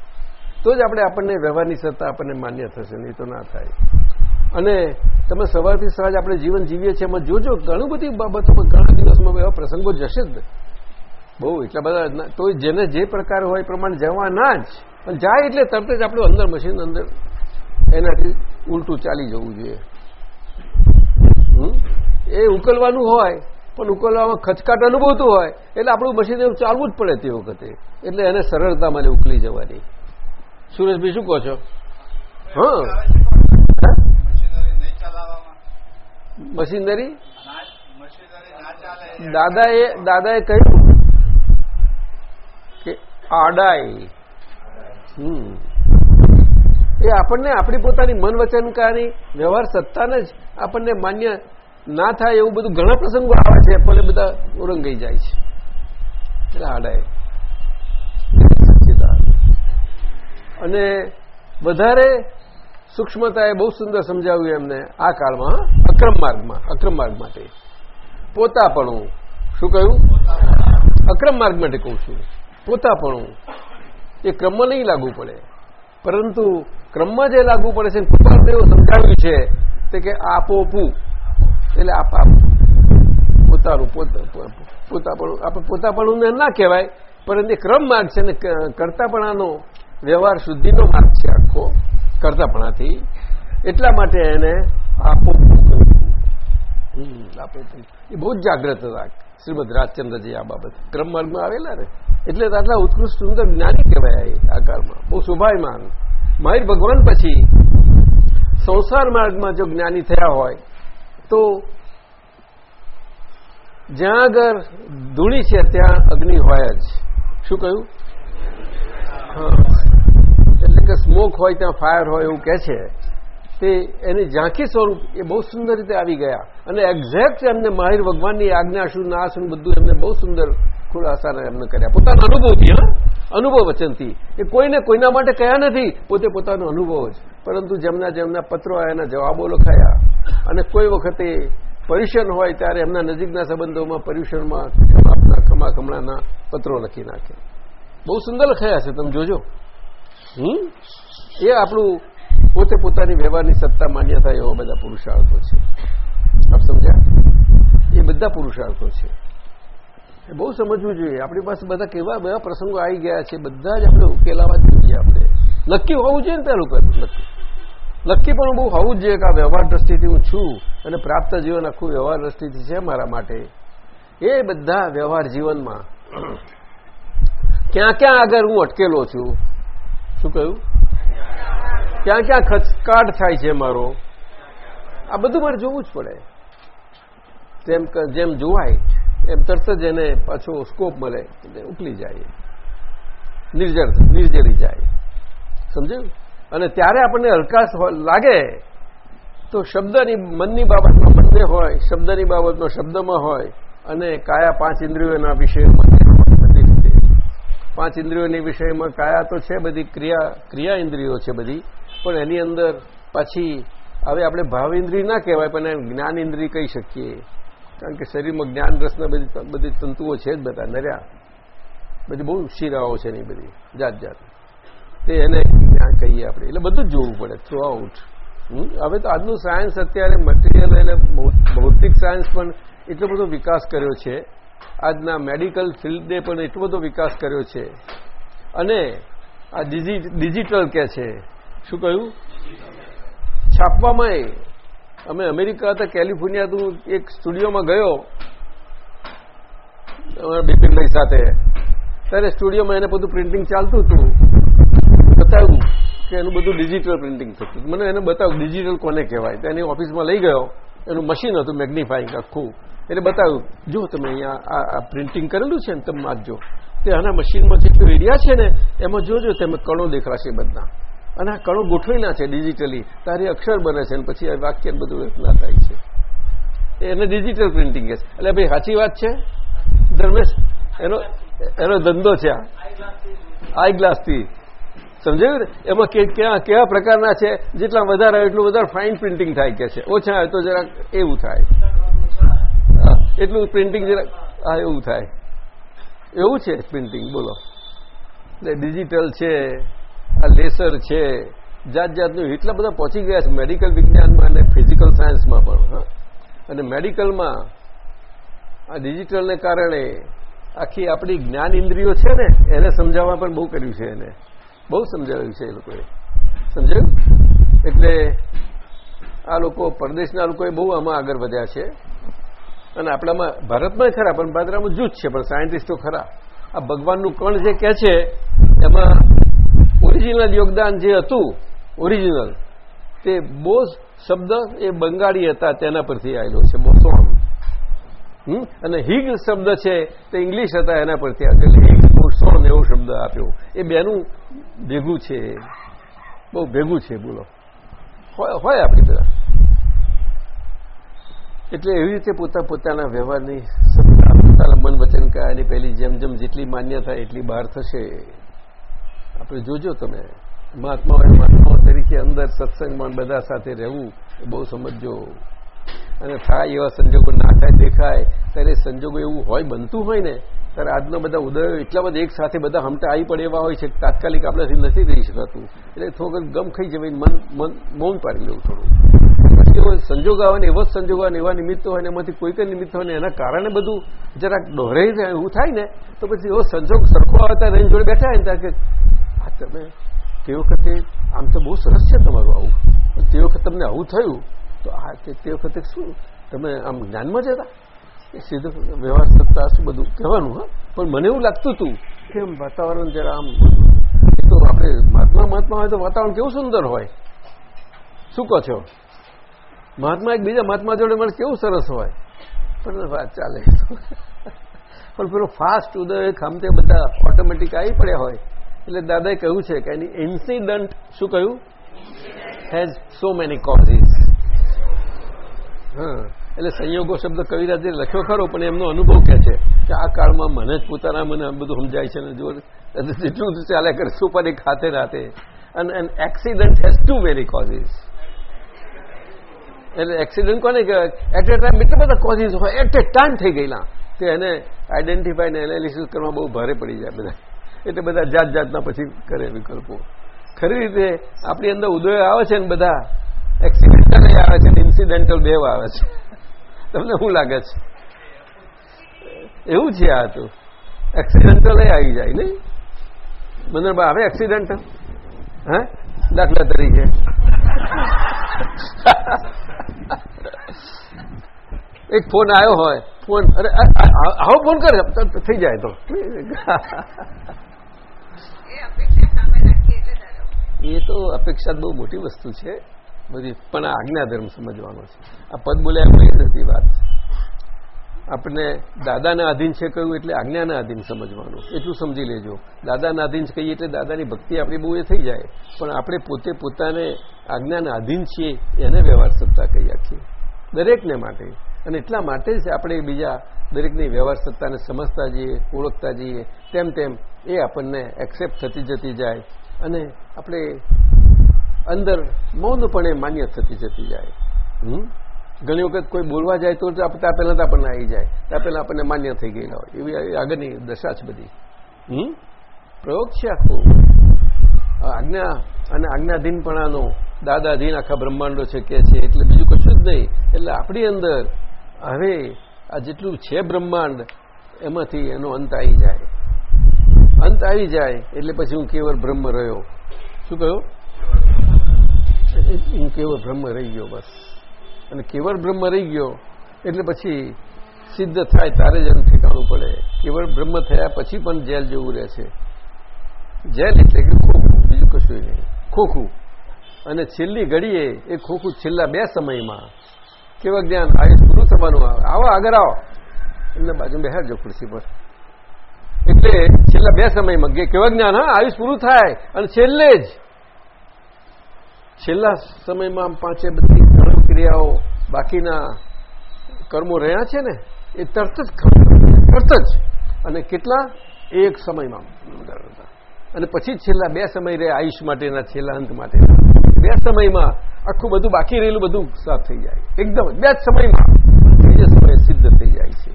તો જ આપણે આપણને વ્યવહારની સત્તા આપણને માન્ય થશે, નહીં તો ના થાય. અને તમે સવારથી સવાર આપણે જીવન જીવીએ છીએ, એમાં જોજો, ઘણી બધી બાબતોમાં ઘણા દિવસમાં એવા પ્રસંગો જશે જ. બહુ એટલા બધા તો જેને જે પ્રકાર હોય પ્રમાણે જવાના જ. પણ જાય એટલે તરત જ આપણું અંદર મશીન અંદર એનાથી ઉલટું ચાલી જવું જોઈએ. એ ઉકલવાનું હોય, પણ ઉકલવામાં ખચકાટ અનુભવતું હોય, એટલે આપણું મશીન ચાલવું જ પડે તે વખતે. એટલે એને સરળતા મને ઉકલી જવાની. સુરેશભાઈ, શું કહો છો? હા. મશીનરી? દાદાએ દાદાએ કહ્યું કે આડાઈ. એ આપણને આપણી પોતાની મન વચનકારી વ્યવહાર સત્તાને જ આપણને માન્ય ના થાય એવું બધું ઘણા પ્રસંગો આવે છે, પણ બધા ઓરંગાઈ જાય છે. એટલે આડાય અને વધારે સૂક્ષ્મતાએ બહુ સુંદર સમજાવ્યું એમને આ કાળમાં, અક્રમ માર્ગમાં, અક્રમ માર્ગ માટે. પોતાપણું. શું કહ્યું? અક્રમ માર્ગ માટે કહું છું. પોતાપણું. એ ક્રમમાં નહીં લાગુ પડે. પરંતુ ક્રમમાં જે લાગુ પડે છે કૃપાને એવું સમજાવ્યું છે, તે કે આપોપું. એટલે આપ આપ પોતાનું પોતાપણું આપણે પોતાપણું ના કહેવાય પરંતુ એ ક્રમ માર્ગ છે ને કરતાપણાનો વ્યવહાર શુદ્ધિનો માર્ગ છે આખો કરતાપણાથી. એટલા માટે એને આપો આપો એ બહુ જ જાગ્રત હતા શ્રીમદ રાજચંદ્રજી આ બાબત. ક્રમ માર્ગમાં આવેલા ને. એટલે આટલા ઉત્કૃષ્ટ સુંદર જ્ઞાની કહેવાય આ કાળમાં બહુ શોભાયમાન. માહિર ભગવાન પછી સંસાર માર્ગમાં જો જ્ઞાની થયા હોય તો જ્યાં આગળ ધૂળી છે, ત્યાં અગ્નિ હોય જ. શું કહ્યું? એટલે કે સ્મોક હોય, ત્યાં ફાયર હોય એવું કે છે. તે એની ઝાંખી સ્વરૂપ એ બહુ સુંદર રીતે આવી ગયા. અને એક્ઝેક્ટ એમને માહિર ભગવાનની આજ્ઞા, શું ના શું બધું એમને બહુ સુંદર ખુલાસાને એમને કર્યા. પોતાના અનુભવથી, હા? અનુભવ વચનથી. એ કોઈને કોઈના માટે કયા નથી, પોતે પોતાનો અનુભવ જ. પરંતુ જેમના જેમના પત્રો એના જવાબો લખાયા. અને કોઈ વખતે પર્યુષણ હોય ત્યારે એમના નજીકના સંબંધોમાં પર્યુષણમાં આપના ખમા ખમણાના પત્રો લખી નાખે. બહુ સુંદર લખાયા છે, તમે જોજો. હમ? એ આપણું પોતે પોતાની વ્યવહારની સત્તા માન્ય થાય એવા બધા પુરુષાર્થો છે. આપ સમજ્યા? એ બધા પુરુષાર્થો છે. એ બહુ સમજવું જોઈએ. આપણી પાસે બધા કેવા બધા પ્રસંગો આવી ગયા છે, બધા જ આપણે ઉકેલાવા જોઈએ આપણે. નક્કી હોવું જોઈએ ને પહેલું પહેલું, નક્કી. નક્કી પણ બહુ હોવું જ જોઈએ કે આ વ્યવહાર દ્રષ્ટિથી હું છું અને પ્રાપ્ત જીવન આખું વ્યવહાર દ્રષ્ટિથી છે મારા માટે. એ બધા વ્યવહાર જીવનમાં ક્યાં ક્યાં આગળ હું અટકેલો છું? શું કહ્યું? ક્યાં ક્યાં ખચકાટ થાય છે મારો? આ બધું મારે જોવું જ પડે. જેમ જેમ જોવાય. એમ તરત જ એને પાછો સ્કોપ મળે ઉકલી જાય. નિર્જર નિર્જરી જાય. સમજ્યું? અને ત્યારે આપણને હલકાશ લાગે તો શબ્દની, મનની બાબતમાં બંને હોય, શબ્દની બાબતમાં શબ્દમાં હોય, અને કાયા પાંચ ઇન્દ્રિયોના વિષયમાં પાંચ ઇન્દ્રિયોની વિષયમાં કાયા તો છે બધી, ક્રિયા ક્રિયા ઇન્દ્રિયો છે બધી. પણ એની અંદર પછી, હવે આપણે ભાવ ઇન્દ્રિય ના કહેવાય, પણ જ્ઞાન ઇન્દ્રિય કહી શકીએ. કારણ કે શરીરમાં જ્ઞાન રસના બધી બધી તંતુઓ છે જ બધા, નર્યા. બધી બહુ શિરાઓ છે એની બધી, જાત જાત. તે એને જ્ઞાન કહીએ આપણે. એટલે બધું જ જોવું પડે થ્રુ આઉટ હવે તો આજનું સાયન્સ અત્યારે મટીરિયલ એટલે ભૌતિક સાયન્સ પણ એટલો બધો વિકાસ કર્યો છે. આજના મેડિકલ ફિલ્ડે પણ એટલો બધો વિકાસ કર્યો છે. અને આ ડિજિટલ કે છે. શું કહ્યું? છાપવામાં અમે અમેરિકા હતા, કેલિફોર્નિયા તું એક સ્ટુડિયોમાં ગયો. બિપિનભાઈ સાથે. ત્યારે સ્ટુડિયોમાં એને બધું પ્રિન્ટિંગ ચાલતું હતું. બતાવ્યું કે એનું બધું ડિજિટલ પ્રિન્ટિંગ થતું મને એને બતાવ્યું, ડિજિટલ કોને કહેવાય? તો એની ઓફિસમાં લઈ ગયો. એનું મશીન હતું મેગ્નિફાઈંગ આખું. એટલે બતાવ્યું, જો તમે અહીંયા આ પ્રિન્ટિંગ કરેલું છે ને, તમે વાંચજો તે આના મશીનમાં જેટલું એરિયા છે ને, એમાં જોજો, તમે કણો દેખાશે બધા. અને આ કણો ગોઠવેલા છે ડિજિટલી તારી અક્ષર બને છે અને પછી આ વાક્ય બધું રચના થાય છે. એને ડિજિટલ પ્રિન્ટિંગ છે. એટલે ભાઈ સાચી વાત છે? ધર્મેશ, એનો એનો ધંધો છે આ. આઈ ગ્લાસથી સમજાયું ને? એમાં ક્યાં, કેવા પ્રકારના છે? જેટલા વધારે એટલું વધારે ફાઇન પ્રિન્ટિંગ થાય કે છે. ઓછા આવે તો જરાક એવું થાય. એટલું પ્રિન્ટિંગ જરાક, હા, એવું થાય. એવું છે પ્રિન્ટિંગ બોલો. એટલે ડિજિટલ છે. આ લેસર છે. જાત જાતનું એટલા બધા પહોંચી ગયા છે મેડિકલ વિજ્ઞાનમાં અને ફિઝિકલ સાયન્સમાં પણ અને મેડિકલમાં આ ડિજિટલને કારણે આખી આપણી જ્ઞાન ઇન્દ્રિયો છે ને, એને સમજાવવા પણ બહુ કર્યું છે એને. બહુ સમજાવ્યું છે એ લોકોએ. સમજાયું? એટલે આ લોકો પરદેશના લોકોએ બહુ આમાં આગળ વધ્યા છે. અને આપણામાં ભારતમાં ખરા, પણ બાદરામાં જૂથ છે, પણ સાયન્ટિસ્ટો ખરા. આ ભગવાનનું કણ જે કહે છે, એમાં ઓરિજિનલ યોગદાન જે હતું, ઓરિજિનલ, તે બોઝ શબ્દ એ બંગાળી હતા, તેના પરથી આવેલો છે, બોસોણ? અને હિગ શબ્દ છે, તે ઇંગ્લિશ હતા, એના પરથી આવ્યો એટલે હિગ, બોસોણ એવો શબ્દ આપ્યો. એ બેનું ભેગું છે. બહુ ભેગું છે, બોલો. હોય આપણી બધા એટલે એવી રીતે પોતા, પોતાના વ્યવહારની પોતાના મન વચન પહેલી જેમ જેમ જેટલી માન્ય થાય, એટલી બહાર થશે. આપણે જોજો તમે. મહાત્માઓ મહાત્માઓ તરીકે અંદર સત્સંગમાં બધા સાથે રહેવું એ બહુ સમજજો. અને થાય એવા સંજોગો ના થાય, દેખાય. ત્યારે સંજોગો એવું હોય, બનતું હોય ને, ત્યારે આજના બધા ઉદયો એટલા બધા એક સાથે બધા હમતા આવી પડે એવા હોય છે તાત્કાલિક આપણાથી નથી રહી શકાતું. એટલે થોડું ગમ ખાઈ જવાય મન મન, મૌન પાડી લેવું થોડું. એવો સંજોગ આવે ને, એવો જ સંજોગ આવે એવા નિમિત્તો હોય ને, એમાંથી કોઈ કઈ નિમિત્ત હોય ને, એના કારણે બધું જરાક દોહરાઈ એવું થાય ને, તો પછી એવો સંજોગ સરખો આવતા રહીને જોડે બેઠા હોય ને ત્યાં કે તમે તે વખતે આમ તો બહુ સરસ છે તમારું આવું. તે વખતે તમને આવું થયું, તો આ તે વખતે શું? તમે આમ જ્ઞાનમાં જ હતા? એ સીધું વ્યવહાર સત્તા શું બધું કહેવાનું, હા? પણ મને એવું લાગતું હતું કે આમ વાતાવરણ જરા આમ તો આપણે મહાત્મા મહાત્મા હોય તો વાતાવરણ કેવું સુંદર હોય. શું કહો છો? મહાત્મા એક બીજા મહાત્મા જોડે મને કેવું સરસ હોય? પણ વાત ચાલે. પણ પેલો ફાસ્ટ ઉદય ખામતે બધા ઓટોમેટિક આવી પડ્યા હોય. એટલે દાદાએ કહ્યું છે કે એની ઇન્સિડન્ટ શું કહ્યું? હેઝ સો મેની કોઝિસ હા, એટલે સંયોગો શબ્દ કવિરાજે લખ્યો ખરો, પણ એમનો અનુભવ કે છે કે આ કાળમાં મને જ પોતાના મને બધું સમજાય છે જો જેટલું ચાલે ચાલ્યા કરે સુપર એક હાથે રાતે. અને an accident has two very causes એટલે એક્સિડન્ટ કોને એટ એ ટાઈમ એટલા બધા કોઝિસ હોય એટ એ ટાઈમ થઈ ગયેલા, કે એને આઈડેન્ટિફાઈ ને એનાલિસિસ કરવા બહુ ભારે પડી જાય બધા. એટલે બધા જાત જાતના પછી કરે વિકલ્પો. ખરી રીતે આપણી અંદર ઉદય આવે છે ને બધા? એક્સિડેન્ટલ આવે છે ઇન્સિડેન્ટલ બેવ આવે છે. તમને શું લાગે છે? એવું છે આ તો. એક્સિડેન્ટલ આવી જાય નહીં? મને આવે એક્સિડન્ટ હે? દાખલા તરીકે. એક ફોન આવ્યો હોય, ફોન, અરે આવો ફોન કરે, થઈ જાય તો. એ તો અપેક્ષા બહુ મોટી વસ્તુ છે. બધી પણ આજ્ઞા ધર્મ સમજવાનો છે. આ પદ બોલ્યા કોઈ નથી વાત. આપણે દાદાના આધીન છે કહ્યું એટલે આજ્ઞાના આધીન સમજવાનું. એટલું સમજી લેજો. દાદાના આધીન કહીએ એટલે દાદાની ભક્તિ આપણી બહુ એ થઈ જાય. પણ આપણે પોતે પોતાને આજ્ઞાના આધીન છીએ, એને વ્યવહાર સત્તા કહી છીએ. દરેકને માટે. અને એટલા માટે જ આપણે બીજા દરેકની વ્યવહાર સત્તાને સમજતા જઈએ, ઓળખતા જઈએ, તેમ તેમ એ આપણને એક્સેપ્ટ થતી જતી જાય અને આપણે અંદર મૌનપણે માન્ય થતી જતી જાય. ઘણી વખત કોઈ બોલવા જાય તો ત્યાં પહેલાં આપણને આવી જાય. ત્યાં પહેલાં આપણને માન્ય થઈ ગયેલા હોય. એવી આગળની દશા છે બધી. પ્રયોગ છે આખો. આજ્ઞા અને આજ્ઞાધીનપણાનો દાદાધીન આખા બ્રહ્માંડો છે કે છે એટલે બીજું કશું જ નહીં. એટલે આપણી અંદર હવે આ જેટલું છે બ્રહ્માંડ, એમાંથી એનો અંત આવી જાય. અંત આવી જાય એટલે પછી હું કેવળ બ્રહ્મ રહ્યો. શું કહ્યું? હું કેવળ બ્રહ્મ રહી ગયો બસ. અને કેવળ બ્રહ્મ રહી ગયો એટલે પછી સિદ્ધ થાય તારે જ ઠેકાણું પડે. કેવળ બ્રહ્મ થયા પછી પણ જેલ જેવું રહે છે. જેલ એટલે કે ખોખું, બીજું કશું નહીં. ખોખું. અને છેલ્લી ઘડીએ એ ખોખું છેલ્લા બે સમયમાં. કેવા જ્ઞાન? આયુષ થવાનું આવે. આવો, આગળ આવો. એમને બાજુ બેહાડજો ખુરશી પર. એટલે છેલ્લા બે સમયમાં કેવા જ્ઞાન, હા, આયુષ પૂરું થાય અને છેલ્લે જ છેલ્લા સમયમાં પાંચે બધી કર્મ ક્રિયાઓ બાકીના કર્મો રહ્યા છે ને, એ તરત જ તરત જ. અને કેટલા? એક સમયમાં. અને પછી છેલ્લા બે સમય રહે આયુષ માટેના, છેલ્લા અંત માટેના. બે સમયમાં આખું બધું બાકી રહેલું બધું સાફ થઈ જાય. એકદમ બે જ સમયમાં. ત્રીજે સમયે સિદ્ધ થઈ જાય છે.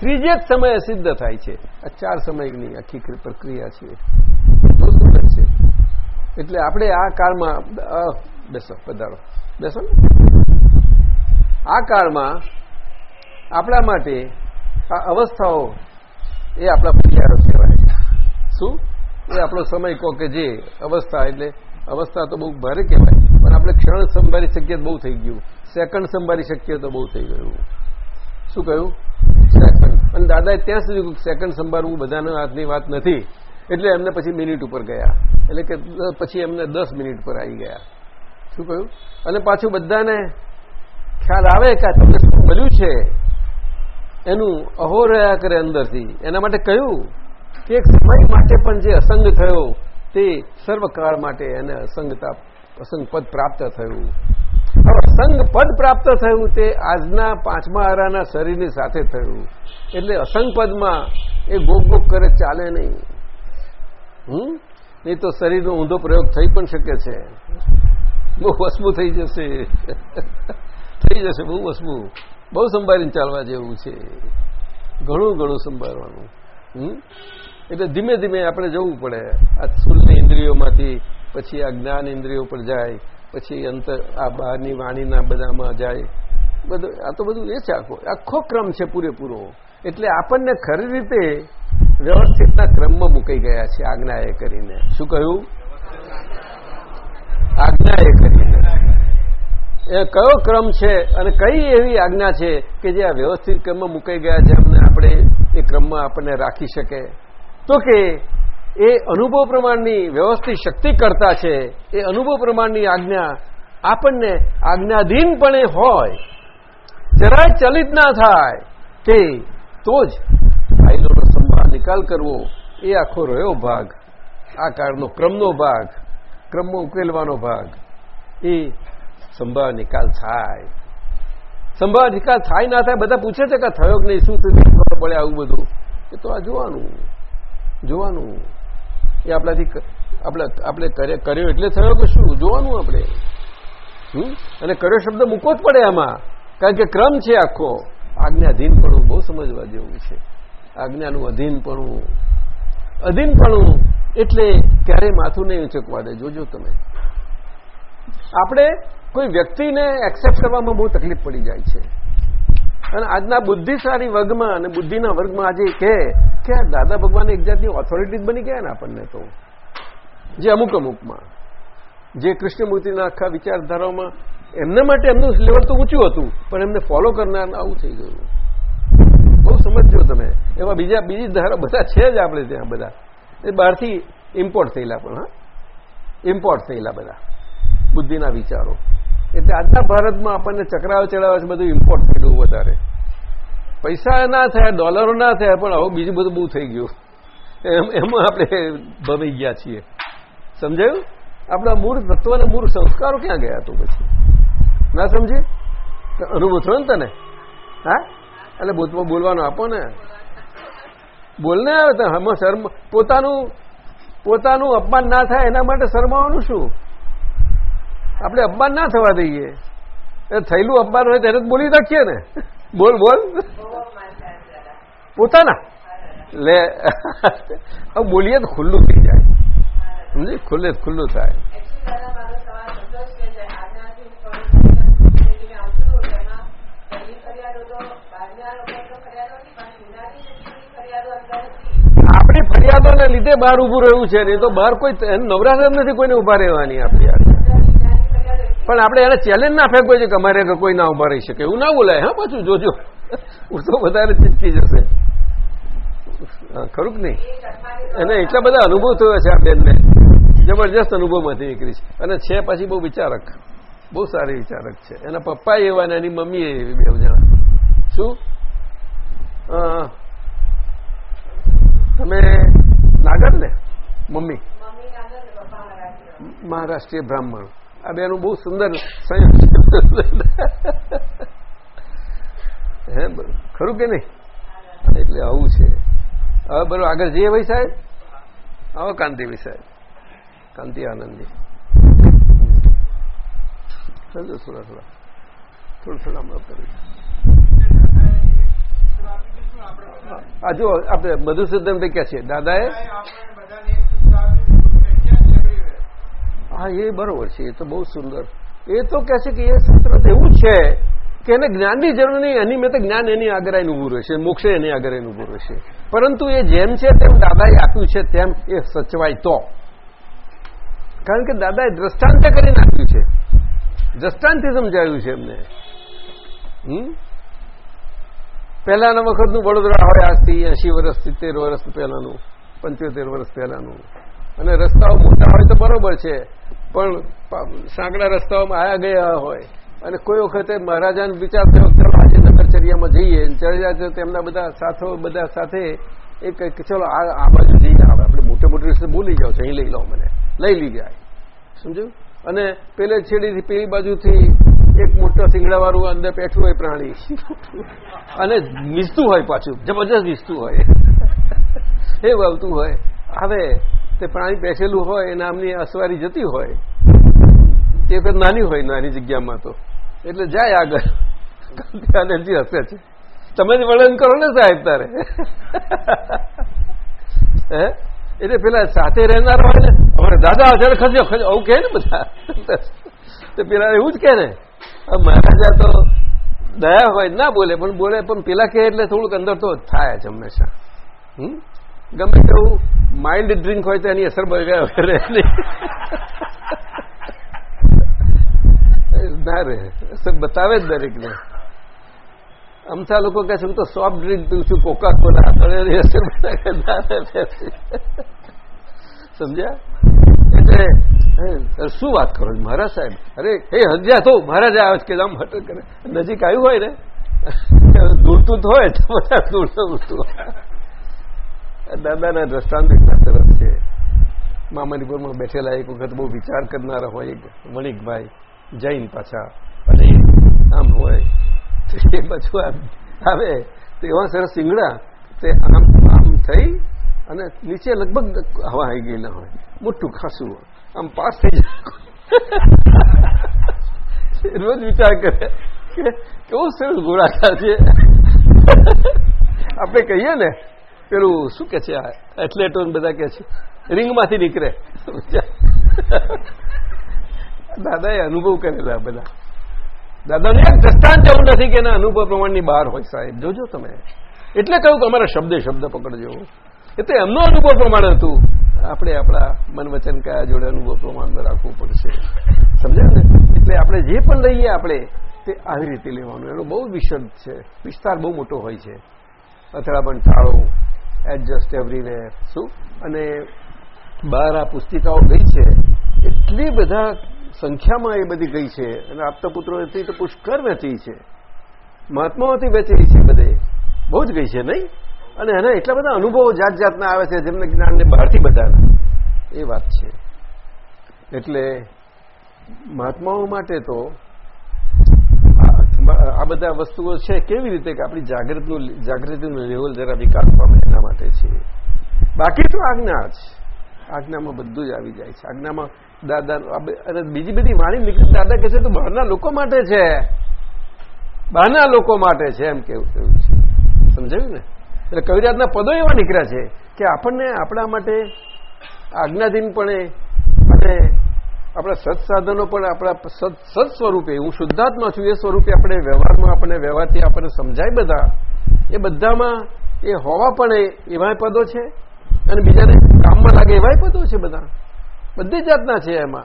ત્રીજે જ સમયે સિદ્ધ થાય છે. આ ચાર સમયની આખી પ્રક્રિયા છે. સુંદર છે. એટલે આપણે આ કાળમાં બેસો પધારો બેસો ને. આ કાળમાં આપણા માટે આ અવસ્થાઓ એ આપણા પરિયારો કહેવાય શું? એ આપણો સમય કહો કે જે અવસ્થા એટલે અવસ્થા તો બહુ ભારે કહેવાય. પણ આપણે ક્ષણ સંભાળી શકીએ બહુ થઈ ગયું. સેકન્ડ સંભાળી શકીએ તો બહુ થઈ ગયું. શું કહ્યું? સેકન્ડ અને દાદાએ ત્યાં સુધી સેકન્ડ સંભાળવું બધાના હાથની વાત નથી. એટલે એમને પછી મિનિટ ઉપર ગયા. એટલે કે પછી એમને દસ મિનિટ પર આવી ગયા. શું કહ્યું? અને પાછું બધાને ખ્યાલ આવે કે તમને શું મળ્યું છે? એનું અહો રહ્યા કરે અંદરથી. એના માટે કહ્યું કે એક સમય માટે પણ જે અસંગ થયો તે સર્વકાળ માટે એને અસંગતા, અસંગ પદ પ્રાપ્ત થયું. હવે અસંગ પદ પ્રાપ્ત થયું તે આજના પાંચમા આરાના શરીરની સાથે થયું. એટલે અસંગ પદમાં એ ગોપ ગોપ કરે ચાલે નહીં. હમ? નહીં તો શરીરનો ઊંધો પ્રયોગ થઈ પણ શકે છે. બહુ વસમું થઈ જશે. થઈ જશે બહુ વસમું. બહુ સંભાળીને ચાલવા જેવું છે. ઘણું ઘણું સંભાળવાનું. હમ? એટલે ધીમે ધીમે આપણે જવું પડે. આ સ્થૂલની ઇન્દ્રિયોમાંથી પછી આ જ્ઞાન ઇન્દ્રિયો પર જાય. પછી અંતર આ બહારની વાણીના બધામાં જાય. બધું, આ તો બધું એ છે આખો આખો ક્રમ છે પૂરેપૂરો. એટલે આપણને ખરી રીતે વ્યવસ્થિતના ક્રમમાં મુકાઈ ગયા છે આજ્ઞાએ કરીને. શું કહ્યું? આજ્ઞાએ કરીને. એ કયો ક્રમ છે અને કઈ એવી આજ્ઞા છે કે જે આ વ્યવસ્થિત ક્રમમાં મુકાઈ ગયા છે? આપણે એ ક્રમમાં આપણને રાખી શકે? તો કે એ અનુભવ પ્રમાણની વ્યવસ્થિત શક્તિ કરતા છે, એ અનુભવ પ્રમાણની આજ્ઞા આપણને આજ્ઞાધીનપણે હોય. જરાય ચલિત ના થાય કે તો જ ફાઇલોનો સંભાળ નિકાલ કરવો, એ આખો રહ્યો ભાગ. આ કાળનો ક્રમનો ભાગ, ક્રમમાં ઉકેલવાનો ભાગ. એ સંભાળ નિકાલ થાય. સંભાળ નિકાલ થાય ના થાય બધા પૂછે છે કે થયો કે નહીં, શું થયું ખબર પડે આવું બધું? એ તો આ જોવાનું જોવાનું. એ આપણાથી આપણે આપણે કર્યો એટલે થયો કે શું? જોવાનું આપણે. અને કર્યો શબ્દ મૂકવો જ પડે આમાં. કારણ કે ક્રમ છે આખો. આજ્ઞાધીનપણું બહુ સમજવા જેવું છે. આજ્ઞાનું અધીનપણું અધીનપણું એટલે ક્યારેય માથું નહીં ઉચકવા દે. જોજો તમે. આપણે કોઈ વ્યક્તિને એક્સેપ્ટ કરવામાં બહુ તકલીફ પડી જાય છે. અને આજના બુદ્ધિશાળી વર્ગમાં અને બુદ્ધિના વર્ગમાં આજે કહે કે દાદા ભગવાન એક જાતની ઓથોરિટી બની ગયા ને આપણને તો. જે અમુક અમુકમાં. જે કૃષ્ણમૂર્તિના આખા વિચારધારાઓમાં એમના માટે એમનું લેવલ તો ઊંચું હતું, પણ એમને ફોલો કરનાર આવું થઈ ગયું. બહુ સમજો તમે. એવા બીજા, બીજી ધારા બધા છે જ આપણે ત્યાં બધા. એ બહારથી ઇમ્પોર્ટ થયેલા પણ, હા. ઇમ્પોર્ટ થયેલા બધા. બુદ્ધિના વિચારો. એટલે આજના ભારતમાં આપણને ચક્રાવ ચડાવે છે, બધું ઇમ્પોર્ટ થયેલું વધારે. પૈસા ના થયા, ડોલરો ના થયા, પણ હવે બીજું બધું બહુ થઈ ગયું. એમાં આપણે ભમી ગયા છીએ. સમજાયું? આપણા મૂળ તત્વ અને મૂળ સંસ્કારો ક્યાં ગયા તું પછી? ના સમજી? અનુભવ થયો ને તને? હા? એટલે બોધમાં બોલવાનું આપો ને. બોલને આવે તો હમણાં શર્મ, પોતાનું પોતાનું અપમાન ના થાય એના માટે શરમાવાનું શું? આપણે અપમાન ના થવા દઈએ. એ થયેલું અપમાન હોય ત્યારે જ બોલી નાખીએ ને. બોલ બોલ. પોતાના? લે. બોલીએ તો ખુલ્લું થઈ જાય. સમજી? ખુલ્લે ખુલ્લું થાય. આપણી ફરિયાદોને લીધે બહાર ઉભું રહ્યું છે નહીં તો બહાર કોઈ નવરાશ નથી કોઈને ઊભા રહેવાની આપણી આગળ. પણ આપણે એને ચેલેન્જ ના ફેંકવો છે કે અમારે કોઈ ના ઊભા રહી શકે. એવું ના બોલાય હા પાછું જોજો. ઉડતો વધારે ચીચકી જશે. ખરું નહીં? એને એટલા બધા અનુભવ થયો છે આ બેનને. જબરજસ્ત અનુભવમાંથી નીકળી છે. અને છે પછી બહુ વિચારક. બહુ સારી વિચારક છે. એના પપ્પા એવા ને એની મમ્મી એવી બે જણા. શું? તમે નાગર ને મમ્મી મહારાષ્ટ્રીય બ્રાહ્મણ. આ બેનું બહુ સુંદર સંયોગ હે ખરું કે નહીં? એટલે આવું છે. હવે બરોબર આગળ જઈએ ભાઈ સાહેબ? આવો કાંતિભાઈ સાહેબ. કાંતિ આનંદજી. સમજો થોડા થોડા. થોડું, થોડા હમણાં કરી આ જો, આપણે બધું સિદ્ધાંત ક્યાં છે દાદાએ? હા, એ બરોબર છે, એ તો બહુ સુંદર. એ તો કહે છે કે એ સૂત્ર એવું છે કે એને જ્ઞાનની જરૂર નહીં, એની મેં તો જ્ઞાન એની આગળ આવીને ઉભું રહેશે મોક્ષે એની આગળ આવીને ઉભું રહેશે પરંતુ એ જેમ છે તેમ દાદાએ આપ્યું છે, તેમ એ સચવાય તો. કારણ કે દાદાએ દ્રષ્ટાંત કરીને આપ્યું છે. દ્રષ્ટાંતથી સમજાવ્યું છે એમને. પહેલાના વખતનું વડોદરા હોય આજથી એસી વર્ષ, સિત્તેર વર્ષ પહેલાનું, પંચોતેર વર્ષ પહેલાનું. અને રસ્તાઓ મોટા હોય તો બરોબર છે. પણ સાંકડા રસ્તાઓમાં આયા ગયા હોય. અને કોઈ વખતે મહારાજાને વિચાર થયો ચલો આજે નગરચર્યામાં જઈએ ચર્યા તેમના બધા સાથો બધા સાથે એક ચલો આ બાજુ જઈને આવે. આપણે મોટે મોટી રીતે બોલી જાઓ છો, અહીં લઈ લો મને. લઈ લઈ જાય સમજ્યું? અને પેલે છેડીથી પેલી બાજુથી એક મોટા સિંગડાવાળું અંદર બેઠું હોય પ્રાણી. અને નીચતું હોય પાછું. જબરજસ્ત નીચતું હોય. એ વાવતું હોય. આવે. તે પ્રાણી બેસેલું હોય, એ નામની અસવારી જતી હોય, તે ફેર નાની હોય નાની જગ્યામાં તો. એટલે જાય આગળ. એનર્જી હશે છે તમે જ વર્ણન કરો ને સાહેબ તારે. હે? એટલે પેલા સાથે રહેનાર હોય ને, અમારે દાદા હજાર ખસ્યો ખસ્યો આવું કહે ને બધા. તો પેલા એવું જ કે ને મહારાજા તો દયા હોય, ના બોલે, પણ બોલે, પણ પેલા કહે એટલે થોડુંક અંદર તો થાય જ હંમેશા. હમ? ગમે તેવું માઇલ્ડ ડ્રિંક હોય તો એની અસર બગાડ કરે ના રે. અસર બતાવે જ દરેકને. અમથા લોકો કહે છે, હું તો સોફ્ટ ડ્રિંક પીવું છું કોકા કોલા પણ એની અસર સમજ્યા? એટલે શું વાત કરો મહારાજ સાહેબ, અરે એ હજ્યા તો મહારાજ આવે કે આમ હટ કરે. નજીક આવ્યું હોય ને? દૂરતું તો હોય તો બધા દૂરતું દૂરતું દાદાના દ્રષ્ટાંત એટલા સરસ છે. મામાનીપુરમાં બેઠેલા એક વખત બહુ વિચાર કરનારા હોય એક વણિકભાઈ, જૈન પાછા, અને આમ હોય એ પાછું આવે, તો એવા સરસ સિંગડા તે આમ આમ થઈ, અને નીચે લગભગ હવા આવી ગયેલા હોય. મોટું ખાસું આમ પાસ થઈ જાય. રોજ વિચાર કરે કે કેવો સરસ ગોળાકાર છે. આપણે કહીએ ને પેલું શું કે છે એથ્લેટો બધા કે છે રિંગમાંથી નીકળે. દાદાએ અનુભવ કરેલા બધા. દાદાનું એક દ્રષ્ટાંત એવું નથી કે એના અનુભવ પ્રમાણની બહાર હોય સાહેબ. જોજો તમે. એટલે કહ્યું કે અમારા શબ્દે શબ્દ પકડજો. એટલે એમનો અનુભવ પ્રમાણે હતું. આપણે આપણા મન વચન કયા જોડે અનુભવ પ્રમાણમાં રાખવું પડશે. સમજાય ને? એટલે આપણે જે પણ લઈએ આપણે, તે આવી રીતે લેવાનું. એનો બહુ વિશદ છે. વિસ્તાર બહુ મોટો હોય છે. અથડામણ ટાળો એડજસ્ટ એવરીવેર શું? અને બહાર આ પુસ્તિકાઓ ગઈ છે, એટલી બધા સંખ્યામાં એ બધી ગઈ છે, અને આપતા પુત્રો હતી તો પુષ્કર વેચી છે. મહાત્માઓથી વેચેલી છે બધે. બહુ જ ગઈ છે, નહીં? અને એના એટલા બધા અનુભવો જાત જાતના આવે છે, જેમને જ્ઞાનને બહારથી બધાના. એ વાત છે. એટલે મહાત્માઓ માટે તો આ બધા વસ્તુઓ છે, કેવી રીતે કે આપણી જાગૃતનું જાગૃતિનું લેવલ જરા વિકાસ પામે એના માટે છે. બાકી તો આજ્ઞા જ. આજ્ઞામાં બધું જ આવી જાય છે. આજ્ઞામાં દાદા અને બીજી બધી વાણી નીકળી દાદા કહે છે, તો બહારના લોકો માટે છે. બહારના લોકો માટે છે, એમ કેવું કેવું છે. સમજાયું ને? એટલે કવિરાજના પદો એવા નીકળ્યા છે કે આપણને આપણા માટે આજ્ઞાધીનપણે અને આપણા સત્સાધનો પણ આપણા સત સ્વરૂપે હું શુદ્ધાત્મા છું, એ સ્વરૂપે આપણે વ્યવહારમાં આપણને વ્યવહારથી આપણને સમજાય બધા. એ બધામાં એ હોવા પણ એવાય પદો છે અને બીજાને કામમાં લાગે એવાય પદો છે બધા. બધી જાતના છે એમાં.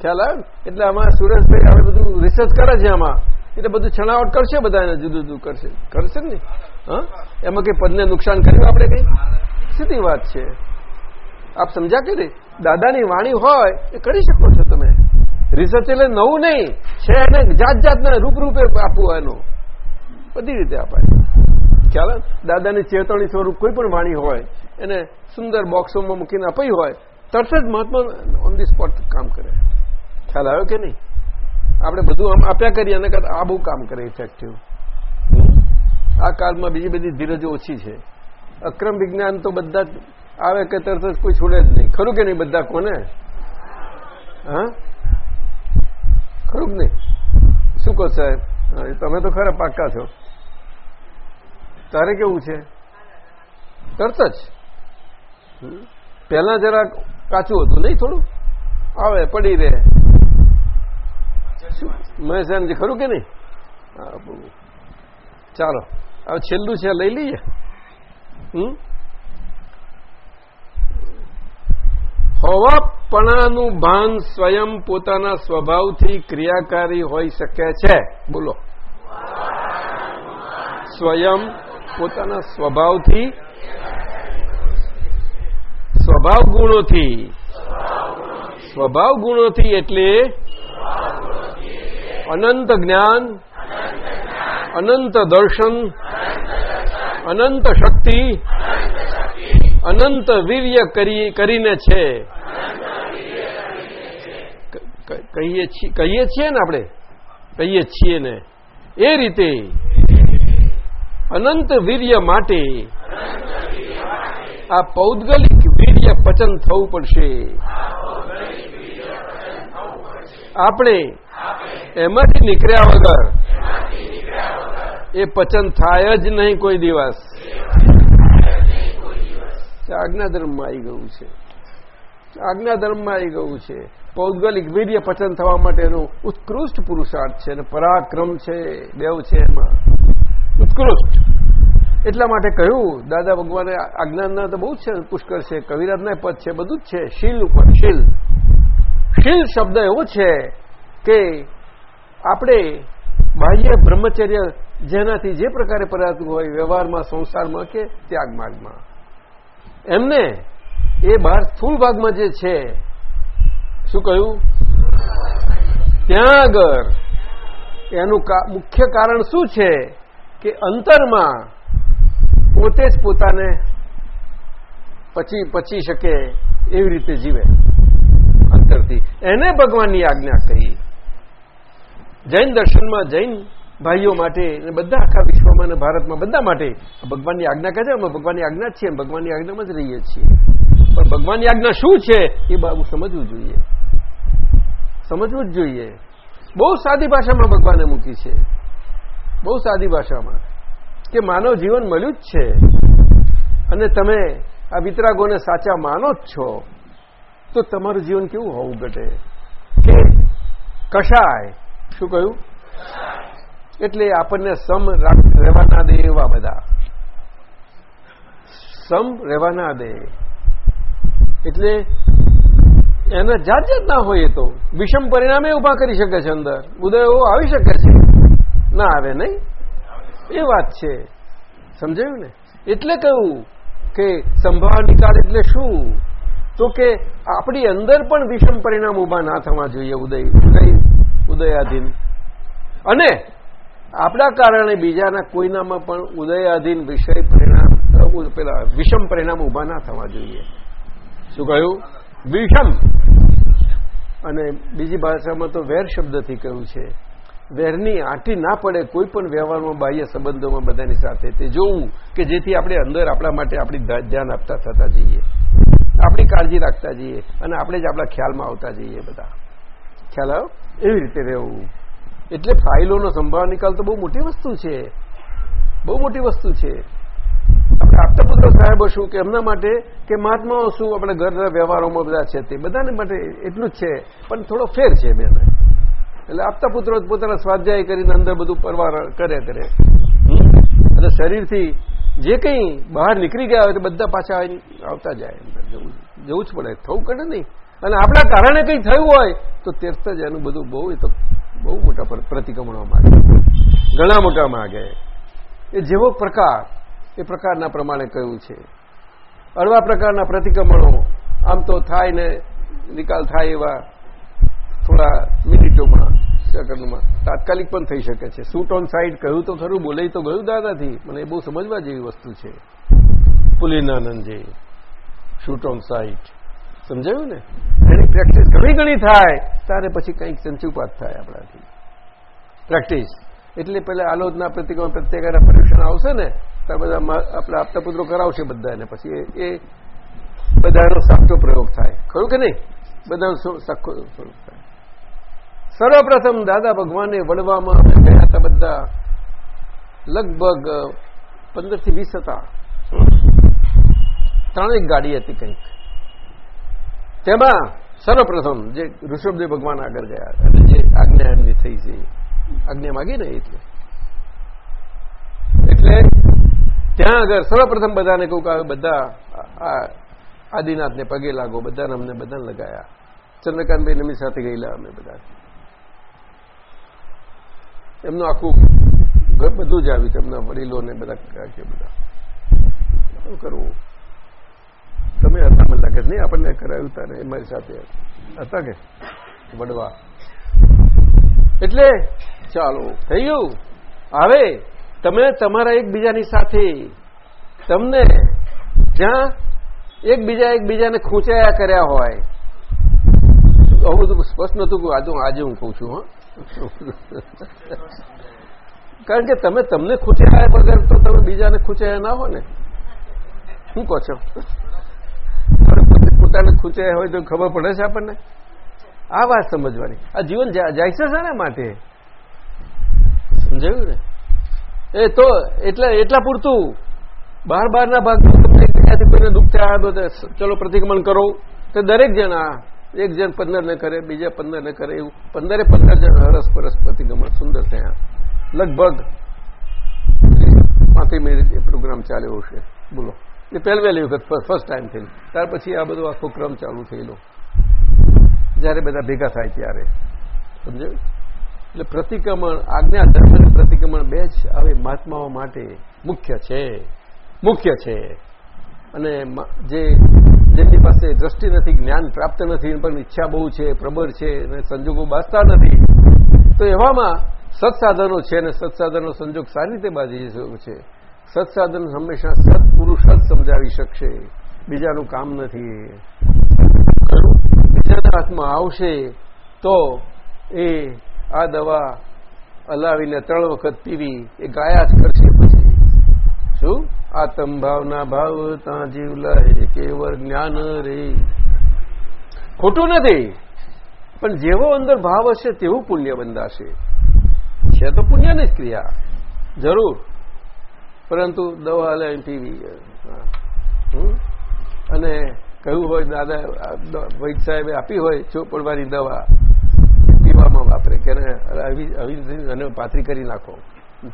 ખ્યાલ આવે? એટલે આમાં સુરેશભાઈ હવે બધું રિસર્ચ કરે છે આમાં. એટલે બધું છણાવટ કરશે બધાને જુદું જુદું કરશે. કરશે ને હા? એમાં કઈ પદને નુકસાન કર્યું આપણે કઈ? સીધી વાત છે. આપ સમજ્યા કે દાદાની વાણી હોય એ કરી શકો છો તમે. રિસર્ચ એટલે નવું નહીં, છે એને જાત જાતના રૂપરૂપે આપવું એનું. બધી રીતે અપાય. ખ્યાલ? દાદાની ચેતવણી સ્વરૂપ કોઈ પણ વાણી હોય, એને સુંદર બોક્સોમાં મૂકીને અપાઈ હોય, તરત જ મહાત્મા ઓન ધી સ્પોટ કામ કરે. ખ્યાલ આવ્યો કે નહીં? આપણે બધું આમ આપ્યા કરીએ અને આ બહુ કામ કરે ઇફેક્ટિવ આ કાળમાં બીજી બધી ધીરજો ઓછી છે. અક્રમ વિજ્ઞાન તો બધા આવે કે તરત જ કોઈ છોડે જ નહીં. ખરું કે નહીં બધા કોને? હા? ખરું કે નહીં? શું કહો સાહેબ? તમે તો ખરા પાક્કા છો. તારે કેવું છે? તરત જ? પહેલા જરા કાચું હતું નહીં થોડું? આવે, પડી રહે. મહેશાનજી ખરું કે નહીં? ચાલો. હવે છેલ્લું છે, લઈ લઈએ. હમ? હોવાપણાનું ભાન સ્વયં પોતાના સ્વભાવથી ક્રિયાકારી હોઈ શકે છે. બોલો. સ્વયં પોતાના સ્વભાવથી? સ્વભાવ ગુણોથી સ્વભાવ ગુણોથી એટલે અનંત જ્ઞાન, અનંત દર્શન, અનંત શક્તિ અનંત વીર્ય કરીને છે. કહીએ કહીએ છીએ ને આપણે? કહીએ છીએ ને. એ રીતે અનંત વીર્ય માટે આ પૌદગલિક વીર્ય પચન થવું પડશે. આપણે એમાંથી નીકળ્યા વગર એ પચન થાય જ નહીં કોઈ દિવસ. આજ્ઞા ધર્મમાં આવી ગયું છે. આજ્ઞા ધર્મમાં આવી ગયું છે. પૌદ્ગલિક વીર્ય પચન થવા માટેનું ઉત્કૃષ્ટ પુરુષાર્થ છે અને પરાક્રમ છે, દેવ છે એમાં. ઉત્કૃષ્ટ. એટલા માટે કહ્યું, દાદા ભગવાને આજ્ઞાના તો બહુ જ છે, પુષ્કર છે, કવિરાજના પદ છે, બધું જ છે. શીલ ઉપર, શીલ. શીલ શબ્દ એવો છે કે આપણે બાહ્ય બ્રહ્મચર્ય જેનાથી જે પ્રકારે પરાતું હોય, વ્યવહારમાં, સંસારમાં કે ત્યાગ માર્ગમાં એમને એ બહાર સ્થૂળ ભાગમાં જે છે, શું કહ્યું? ત્યાં આગળ એનું મુખ્ય કારણ શું છે કે અંતરમાં પોતે જ પોતાને પછી પચી શકે એવી રીતે જીવે અંતરથી. એને ભગવાનની આજ્ઞા કહી જૈન દર્શનમાં જૈન ભાઈઓ માટે અને બધા આખા વિશ્વમાં અને ભારતમાં બધા માટે ભગવાનની આજ્ઞા કહે છે, અમે ભગવાનની આજ્ઞા જ છીએ ભગવાનની આજ્ઞામાં જ રહીએ છીએ. પણ ભગવાનની આજ્ઞા શું છે એ બાબુ સમજવું જોઈએ. સમજવું જ જોઈએ. બહુ સાદી ભાષામાં ભગવાને મૂકી છે. બહુ સાદી ભાષામાં. કે માનવ જીવન મળ્યું જ છે. અને તમે આ વિતરાગોને સાચા માનો જ છો, તો તમારું જીવન કેવું હોવું ઘટે? કશાય? શું કહ્યું? એટલે આપણને સમ રહેવા ના દે એવા બધા. સમ રહેવા ના દે. એટલે એના જાત જાત ના હોય તો. વિષમ પરિણામે ઊભા કરી શકે છે અંદર. ઉદયો આવી શકે છે. ના આવે નહીં. એ વાત છે. સમજાયું ને? એટલે કહ્યું કે સંભાવ નિકાલ એટલે શું? તો કે આપણી અંદર પણ વિષમ પરિણામ ઊભા ના થવા જોઈએ ઉદય ઉદયાધીન અને આપણા કારણે બીજાના કોઈનામાં પણ ઉદયાધીન વિષય પરિણામ પેલા વિષમ પરિણામ ઊભા ના થવા જોઈએ. શું કહ્યું? વિષમ. અને બીજી ભાષામાં તો વેર શબ્દથી કહ્યું છે. વેરની આંટી ના પડે કોઈ પણ વ્યવહારમાં બાહ્ય સંબંધોમાં બધાની સાથે. તે જોવું કે જેથી આપણે અંદર આપણા માટે આપણી ધ્યાન આપતા થતા જઈએ. આપણી કાળજી રાખતા જઈએ અને આપણે જ આપણા ખ્યાલમાં આવતા જઈએ બધા. ખ્યાલ આવ્યો એવી રીતે રહેવું. એટલે ફાઇલોનો સંભાળ નિકાલ તો બહુ મોટી વસ્તુ છે. બહુ મોટી વસ્તુ છે. આપણે આપતા પુત્ર સાહેબો શું કે એમના માટે કે મહાત્માઓ શું આપણે ઘરના વ્યવહારોમાં બધા છે તે બધાને માટે એટલું જ છે પણ થોડો ફેર છે બેન એટલે આપતા પુત્રો પોતાના સ્વાધ્યાય કરીને અંદર બધું પરવાર કરે કરે અને શરીરથી જે કંઈ બહાર નીકળી ગયા હોય તો બધા પાછા આવતા જાય. જવું જ પડે. થવું કરે નહીં. અને આપણા કારણે કંઈ થયું હોય તો તીર્થ જ એનું બધું બહુ એ તો બહુ મોટા પ્રતિક્રમણો માગે. ઘણા મોટા માગે. એ જેવો પ્રકાર, એ પ્રકારના પ્રમાણે કહ્યું છે. અડવા પ્રકારના પ્રતિક્રમણો, આમ તો થાય ને નિકાલ થાય એવા થોડા મિનિટોમાં, સેકન્ડમાં, તાત્કાલિક પણ થઈ શકે છે. શૂટ ઓન સાઇડ કહ્યું તો ખરું, બોલે તો ગયું દાદાથી મને એ બહુ સમજવા જેવી વસ્તુ છે. પુલિનાનંદજી શૂટ ઓન સાઈટ સમજાયું ને? એની પ્રેક્ટિસ ઘણી ઘણી થાય. ત્યારે પછી કંઈક સંચુપાત થાય આપણાથી. પ્રેક્ટિસ એટલે પેલા આલોચના પ્રતિક્રમણ પ્રત્યેકના પરીક્ષણ આવશે ને, તો બધા આપણા આપતા પુત્રો કરાવશે બધાને. પછી એ બધાનો સાચો પ્રયોગ થાય. ખરું કે નહીં? બધાનો સાખો સ્વરૂપ થાય. સર્વપ્રથમ દાદા ભગવાને વડવામાં ગયા હતા બધા. લગભગ પંદરથી વીસ હતા. ત્રણેક ગાડી હતી કંઈક. તેમાં સર્વપ્રથમ જે ઋષભદેવ ભગવાન આગળ ગયા અને જે આજ્ઞા એમની થઈ છે, આજ્ઞા માગી ને એટલે. એટલે ત્યાં આગળ સર્વપ્રથમ બધાને કહું કે બધા આદિનાથને પગે લાગો, બધાને અમને બધાને લગાયા. ચંદ્રકાંતભાઈ નમી સાથે ગયેલા અમે બધા. એમનું આખું બધું જ આવ્યું, તેમના વડીલોને બધા કે બધા. શું કરવું? તમે હતા મને લાગે નહીં, આપણને કરાયું હતા ને મારી સાથે હતા કે? વડવા. એટલે ચાલો, થઈ ગયું. હવે તમે તમારા એકબીજાની સાથે તમને જ્યાં એકબીજા એકબીજાને ખૂંચાયા કર્યા હોય. આવું બધું સ્પષ્ટ નતું આજે આજે હું કહું છું, હા. કારણ કે તમે તમને ખૂંચાયા વગર તો તમે બીજાને ખૂંચાયા ના હો ને. શું કહો છો. પોતાને ખૂંચાયા હોય તો ખબર પડે છે આપણને? આ વાત સમજવાની. આ જીવન જાય છે શાના માટે? સમજાયું ને? એ તો એટલે, એટલા પૂરતું. બાર બહારના ભાગમાં કોઈને દુઃખ થાય ચલો પ્રતિક્રમણ કરો. તો દરેક જણ એક જણ પંદર ને કરે, બીજા પંદર ને કરે, એવું પંદરે પંદર જણ હરસ પરસ પ્રતિક્રમણ, સુંદર થયા. લગભગ. પાંત્રી મિનિટ પ્રોગ્રામ ચાલ્યો હશે. બોલો. એ પહેલવેલી વખત, ફર્સ્ટ ટાઈમ થઈ ત્યાર પછી આ બધો આખો ક્રમ ચાલુ થયેલો. જ્યારે બધા ભેગા થાય ત્યારે. સમજાયું? એટલે પ્રતિક્રમણ, આજ્ઞા, ધર્મ પ્રતિક્રમણ બે જ હવે મહાત્માઓ માટે મુખ્ય છે. મુખ્ય છે. અને જે, જેમની પાસે દ્રષ્ટિ નથી, જ્ઞાન પ્રાપ્ત નથી, પણ ઈચ્છા બહુ છે, પ્રબળ છે, અને સંજોગો બાજતા નથી, તો એવામાં સત્સાધનો છે અને સત્સાધનો સંજોગ સારી રીતે બાજી છે. સત્સાધન હંમેશા સત્પુરુષ જ સમજાવી શકશે. બીજાનું કામ નથી. બીજાના હાથમાં આવશે તો એ આ દવા હલાવીને ત્રણ વખત પીવી એ ગાયા જ કરશે પછી. શું? આતમ ભાવના ભાવ ત્યાં જીવ લહે કેવર જ્ઞાન રે. ખોટું નથી. પણ જેવો અંદર ભાવ હશે તેવું પુણ્ય બંધાશે. છે તો પુણ્યની જ ક્રિયા. જરૂર. પરંતુ દવા લે પીવી. અને કહ્યું હોય દાદા વૈદ સાહેબે આપી હોય ચોપડવાની દવા પીવામાં વાપરે. કે અને પાથરી કરી નાખો.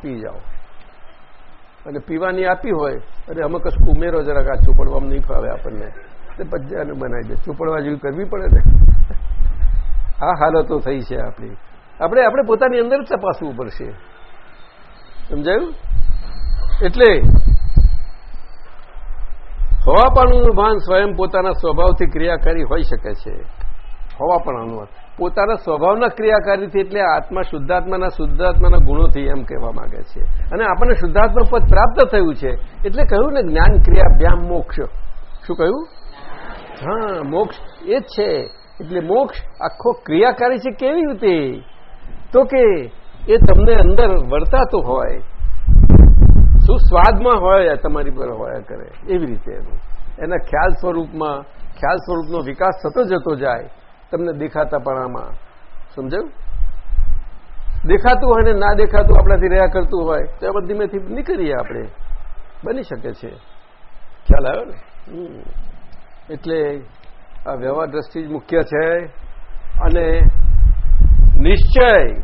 પી જાઓ. અને પીવાની આપી હોય અને અમે કશું ઉમેરો જરાક આ ચોપડવામાં નહીં ફાવે આપણને. તે પજ્જાને બનાવી દે. ચોપડવા જેવી કરવી પડે ને? આ હાલતો થઈ છે આપણી. આપણે આપણે પોતાની અંદર જ તપાસવું પડશે. સમજાયું? એટલે હવાપણાનું ભાન સ્વયં પોતાના સ્વભાવથી ક્રિયાકારી હોઈ શકે છે. હવાપણાનું પોતાના સ્વભાવના ક્રિયાકારીથી એટલે આત્મા શુદ્ધાત્માના શુદ્ધાત્માના ગુણોથી એમ કહેવા માંગે છે. અને આપણને શુદ્ધાત્મા પદ પ્રાપ્ત થયું છે. એટલે કહ્યું ને જ્ઞાન ક્રિયા વ્યામ મોક્ષ. શું કહ્યું? હા, મોક્ષ એ જ છે. એટલે મોક્ષ આખો ક્રિયાકારી છે કેવી રીતે? તો કે એ તમને અંદર વર્તાતો હોય. શું સ્વાદમાં હોય તમારી પર હોયા કરે. એવી રીતે એનું. એના ખ્યાલ સ્વરૂપમાં, ખ્યાલ સ્વરૂપનો વિકાસ થતો જતો જાય, તમને દેખાતાપણામાં સમજાયું? દેખાતું હોય ને ના દેખાતું આપણાથી રહ્યા કરતું હોય, તો એમાં ધીમેથી નીકળીએ આપણે. બની શકે છે. ખ્યાલ આવ્યો ને? એટલે આ વ્યવહાર દ્રષ્ટિ જ મુખ્ય છે. અને નિશ્ચય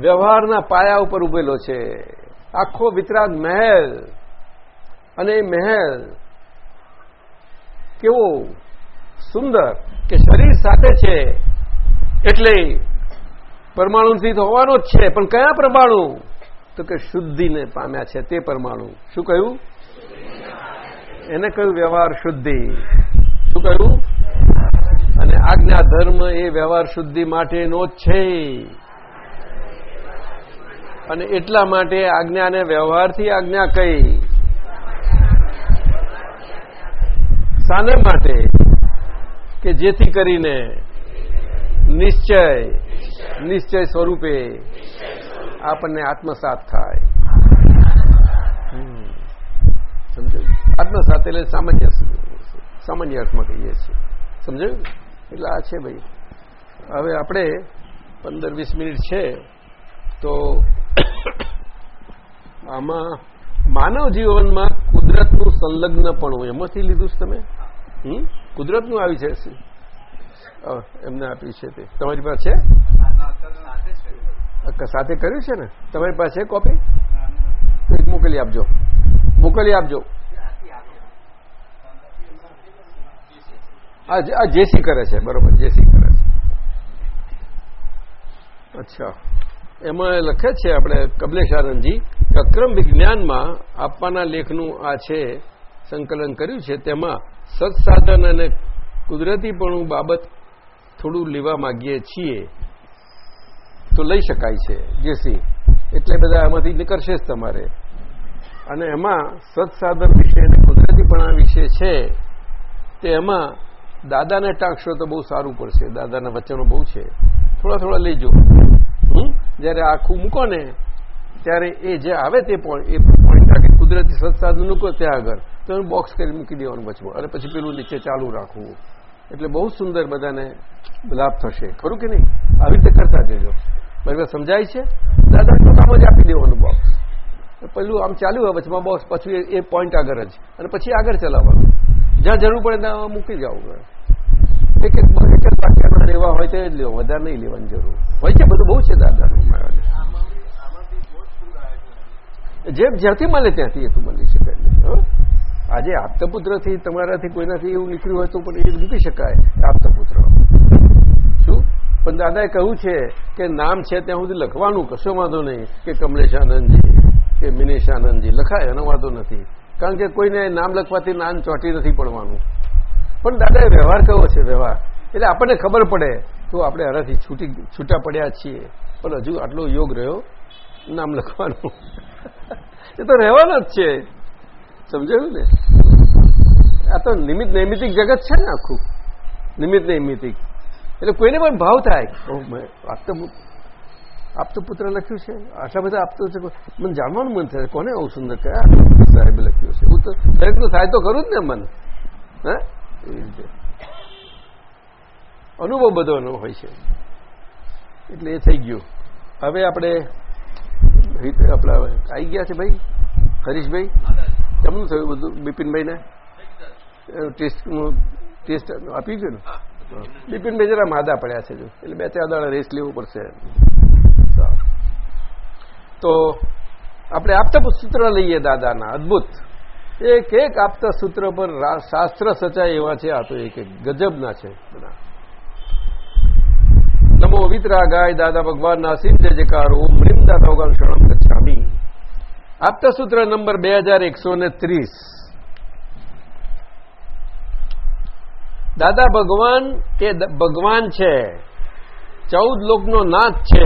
વ્યવહારના પાયા ઉપર ઉભેલો છે. આખો વિતરાગ મહેલ અને એ મહેલ કેવો સુંદર કે શરીર સાથે છે એટલે પરમાણુથી તો હોવાનો જ છે. પણ કયા પરમાણુ? તો કે શુદ્ધિને પામ્યા છે તે પરમાણુ. શું કહ્યું? એને કહ્યું વ્યવહાર શુદ્ધિ. શું કહ્યું? અને આજ્ઞા ધર્મ એ વ્યવહાર શુદ્ધિ માટેનો જ છે. અને એટલા માટે આજ્ઞાને વ્યવહારથી આજ્ઞા કહી શાને માટે કે જેથી કરીને નિશ્ચય નિશ્ચય સ્વરૂપે આપણને આત્મસાત થાય. સમજાયું? આત્મસાત એટલે સામાન્ય સામાન્ય અર્થમાં કહીએ છીએ. સમજાયું? એટલે આ છે ભાઈ. હવે આપણે પંદર વીસ મિનિટ છે, તો આમાં માનવ જીવનમાં કુદરતનું સંલગ્ન પણ એમાંથી લીધું છે તમે? કુદરતનું આવી છે. એમને આપ્યું છે તે. તમારી પાસે? સાથે કર્યું છે ને? તમારી પાસે કોપી મોકલી આપજો. મોકલી આપજો. આ જેસી કરે છે. બરોબર, જેસી કરે છે. અચ્છા. એમાં લખે છે આપણે કબલેશાનંદજી અક્રમ વિજ્ઞાનમાં આપવાના લેખનું આ છે, સંકલન કર્યું છે, તેમાં સત્સાધન અને કુદરતીપણું બાબત થોડું લેવા માગીએ છીએ. તો લઈ શકાય છે જેસી એટલે બધા આમાંથી નીકળશે જ તમારે. અને એમાં સત્સાધન વિશે અને કુદરતીપણા વિશે છે તે એમાં દાદાને ટાંકશો તો બહુ સારું પડશે, દાદાના વચનો બહુ છે. થોડા થોડા લેજો. જયારે આખું મૂકો ને, ત્યારે એ જે આવે તે એ પોઈન્ટ આગળ કુદરતી સત્સાધન મૂકો ત્યાં આગળ. તો એનું બોક્સ કરી મૂકી દેવાનું વચમાં અને પછી પેલું નીચે ચાલુ રાખવું. એટલે બહુ સુંદર બધાને લાભ થશે. ખરું કે નહીં? આવી રીતે કરતા જજો. બરાબર સમજાય છે? દાદા કામ જ આપી દેવાનું બોક્સ પેલું આમ ચાલ્યું હોય વચમાં બોક્સ પછી એ પોઈન્ટ આગળ જ. અને પછી આગળ ચલાવવાનું. જ્યાં જરૂર પડે ત્યાં મૂકી જવું એક એક એક વાક્યમાં લેવા હોય તો જ લેવા, વધારે નહીં લેવાની જરૂર. હોય છે, બધું બહુ છે દાદાનું જે જ્યાંથી મળે ત્યાંથી એ તું મળી શકે. આજે આપતપુત્રથી તમારાથી કોઈનાથી એવું નીકળ્યું હોય તો પણ એ મૂકી શકાય, આપતપુત્ર. શું? પણ દાદાએ કહ્યું છે કે નામ છે ત્યાં સુધી લખવાનું કશો વાંધો નહીં, કે કમલેશ આનંદજી કે મિનેશ આનંદજી લખાય એનો વાંધો નથી. કારણ કે કોઈને નામ લખવાથી નામ ચોંટી નથી પડવાનું. પણ દાદાએ વ્યવહાર કયો છે વ્યવહાર? એટલે આપણને ખબર પડે, તો આપણે હરાથી છૂટી, છૂટા પડ્યા છીએ. પણ હજુ આટલો યોગ રહ્યો, નામ લખવાનું. એ તો રહેવાનો જ છે. સમજાયું ને? આ તો નિમિત્ત નૈમિતિક જગત છે ને આખું. નિમિત્ત નૈમિતિક એટલે કોઈને પણ ભાવ થાય. આપતો આપતો પુત્ર લખ્યું છે. આટલા બધા આપતો છે. મને જાણવાનું મન થાય. કોને આવું સુંદર કયા સાહેબે લખ્યું છે હું તો દરેકનું થાય તો ખરું જ ને મન. હા? એવી રીતે અનુભવ બધો હોય છે. એટલે એ થઈ ગયું. હવે આપણે આપણા આવી ગયા છે ભાઈ, હરીશભાઈ. કેમનું થયું બધું, બિપિનભાઈને? ટેસ્ટનું, ટેસ્ટ આપી ગયું ને? બિપિનભાઈ જરા માદા પડ્યા છે જો. એટલે બે ચાર દાડા રેસ્ટ લેવું પડશે. તો આપણે આપતા સૂત્ર લઈએ દાદાના, અદભુત. એક એક આપતા સૂત્ર પર શાસ્ત્ર સચાય એવા છે, આ તો એક એક ગજબના છે બધા. નમો વિતરાગાય દાદા ભગવાનના સિંહ જય જયકાર ઓમ ભગવાન શરણ ગચ્છામી આપતા સૂત્ર નંબર બે દાદા ભગવાન એ ભગવાન છે ચૌદ લોકનો નાથ છે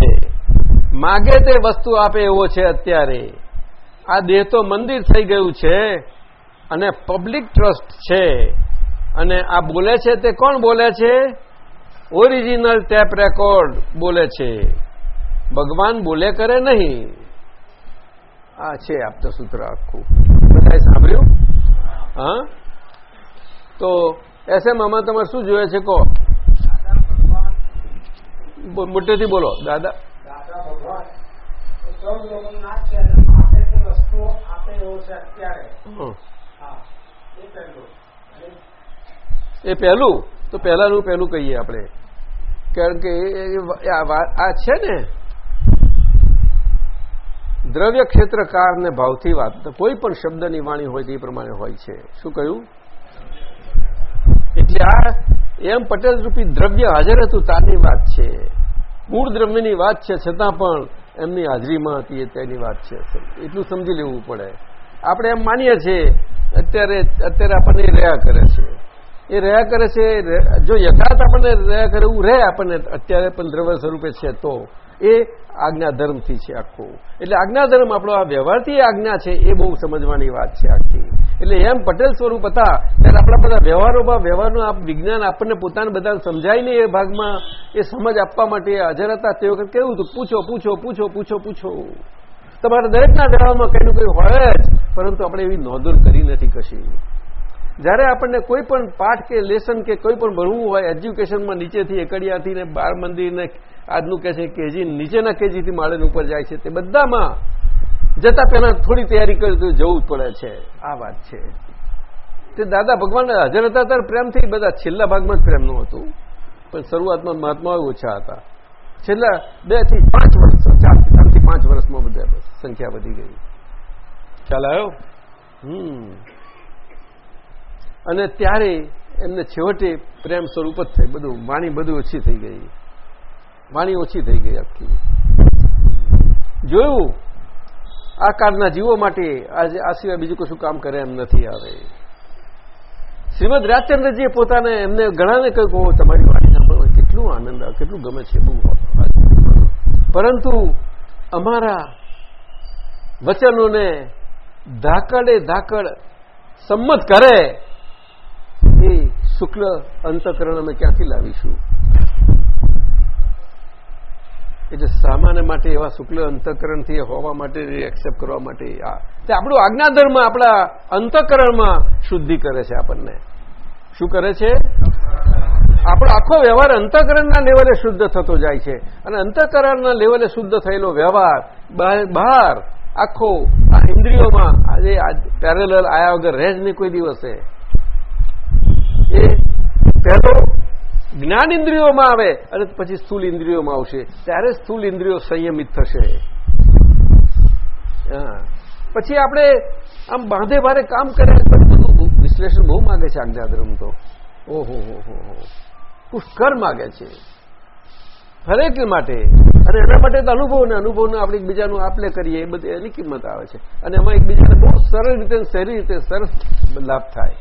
માગે તે વસ્તુ આપે એવો છે અત્યારે આ દેહ તો મંદિર થઈ ગયું છે, અને પબ્લિક ટ્રસ્ટ છે, અને આ બોલે છે તે કોણ બોલે છે? ઓરિજિનલ ટેપ રેકોર્ડ બોલે છે. ભગવાન બોલે કરે નહીં. આ છે આપતા સૂત્ર આખું. બધાએ સાંભળ્યું? હા? તો એસએમ આમાં તમારે શું જોઈએ છે કહો? મોટેથી બોલો. દાદા? એ પહેલું? તો પહેલાનું પહેલું કહીએ આપણે. કારણ કે આ છે ને દ્રવ્ય ક્ષેત્રકાર ને ભાવથી વાત કોઈ પણ શબ્દની વાણી હોય તે પ્રમાણે હોય છે. શું કહ્યું? એટલે આ એમ પટેલ રૂપી દ્રવ્ય હાજર હતું તારની વાત છે. મૂળ દ્રવ્યની વાત છે, છતાં પણ એમની હાજરીમાં હતી તેની વાત છે. એટલું સમજી લેવું પડે. આપણે એમ માનીએ છીએ, અત્યારે અત્યારે આપણને રહ્યા કરે છે. એ રહ્યા કરે છે જો યથાર્થ આપણને રહ્યા કરે, એવું રહે આપણને, અત્યારે પણ દ્રવ્ય સ્વરૂપે છે તો. એ આજ્ઞાધર્મથી છે આખું. એટલે આજ્ઞાધર્મ આપણો આ વ્યવહારથી આજ્ઞા છે, એ બહુ સમજવાની વાત છે આખી. એટલે એમ પટેલ સ્વરૂપ હતા, ત્યારે આપણા બધા વ્યવહારોમાં, વ્યવહારનું વિજ્ઞાન આપણને પોતાને બધા સમજાય નહીં એ ભાગમાં, એ સમજ આપવા માટે હાજર હતા. તે વખત કેવું હતું? પૂછો પૂછો પૂછો પૂછો પૂછો. તમારા દરેકના વ્યવહારમાં કંઈનું કંઈ હોય જ, પરંતુ આપણે એવી નોંધો કરી નથી કશી. જ્યારે આપણને કોઈ પણ પાઠ કે લેસન કે કોઈ પણ ભણવું હોય, એજ્યુકેશનમાં નીચેથી, એકડિયાથી ને બાર મંદિરને આજનું કહે છે કેજી, નીચેના કેજીથી માળેને ઉપર જાય છે, તે બધામાં જતા પહેલા થોડી તૈયારી કરી તો જવું જ પડે છે. આ વાત છે. તે દાદા ભગવાન હાજર હતા ત્યારે પ્રેમથી બધા છેલ્લા ભાગમાં જ પ્રેમનું હતું. પણ શરૂઆતમાં મહાત્માઓ ઓછા હતા. છેલ્લા બેથી પાંચ વર્ષ, ચારથી ત્રણથી પાંચ વર્ષમાં બધા સંખ્યા વધી ગઈ. ખ્યાલ આવ્યો? હમ. અને ત્યારે એમને છેવટે પ્રેમ સ્વરૂપ જ થઈ બધું વાણી બધું ઓછી થઈ ગઈ. વાણી ઓછી થઈ ગઈ આખી. જોયું? આ કાળના જીવો માટે આજે આ સિવાય બીજું કશું કામ કરે એમ નથી આવે. શ્રીમદ રાજચંદ્રજીએ પોતાને એમને ઘણાને કહ્યું તમારી વાણી સાંભળો કેટલું આનંદ આવે કેટલું ગમે છે, બહુ પરંતુ અમારા વચનોને ધાકડે ધાકડ સંમત કરે એ શુક્લ અંતકરણ અમે ક્યાંથી લાવીશું? એટલે સામાન્ય માટે એવા શુક્લ અંતકરણથી હોવા માટે એક્સેપ્ટ કરવા માટે તે આપણું આજ્ઞાધર્મ આપણા અંતકરણમાં શુદ્ધિ કરે છે આપણને. શું કરે છે? આપણો આખો વ્યવહાર અંતકરણના લેવલે શુદ્ધ થતો જાય છે. અને અંતકરણના લેવલે શુદ્ધ થયેલો વ્યવહાર બહાર આખો આ ઇન્દ્રિયોમાં આજે પેરેલલ આયા વગર રહે જ નહીં કોઈ દિવસે. પહેલો જ્ઞાન ઇન્દ્રિયોમાં આવે અને પછી સ્થૂલ ઇન્દ્રિયોમાં આવશે. ત્યારે સ્થૂલ ઇન્દ્રિયો સંયમિત થશે. પછી આપણે આમ બાંધે ભારે કામ કરે વિશ્લેષણ બહુ માગે છે આજ્ઞાધર્મ તો ઓહો, હો હો હો. પુષ્કર માગે છે. હરેક માટે. અને એના માટે તો અનુભવ ને અનુભવને આપણે એકબીજાનું આપલે કરીએ એ બધી એની કિંમત આવે છે. અને એમાં એકબીજાને બહુ સરળ રીતે, સહેલી રીતે સરસ લાભ થાય.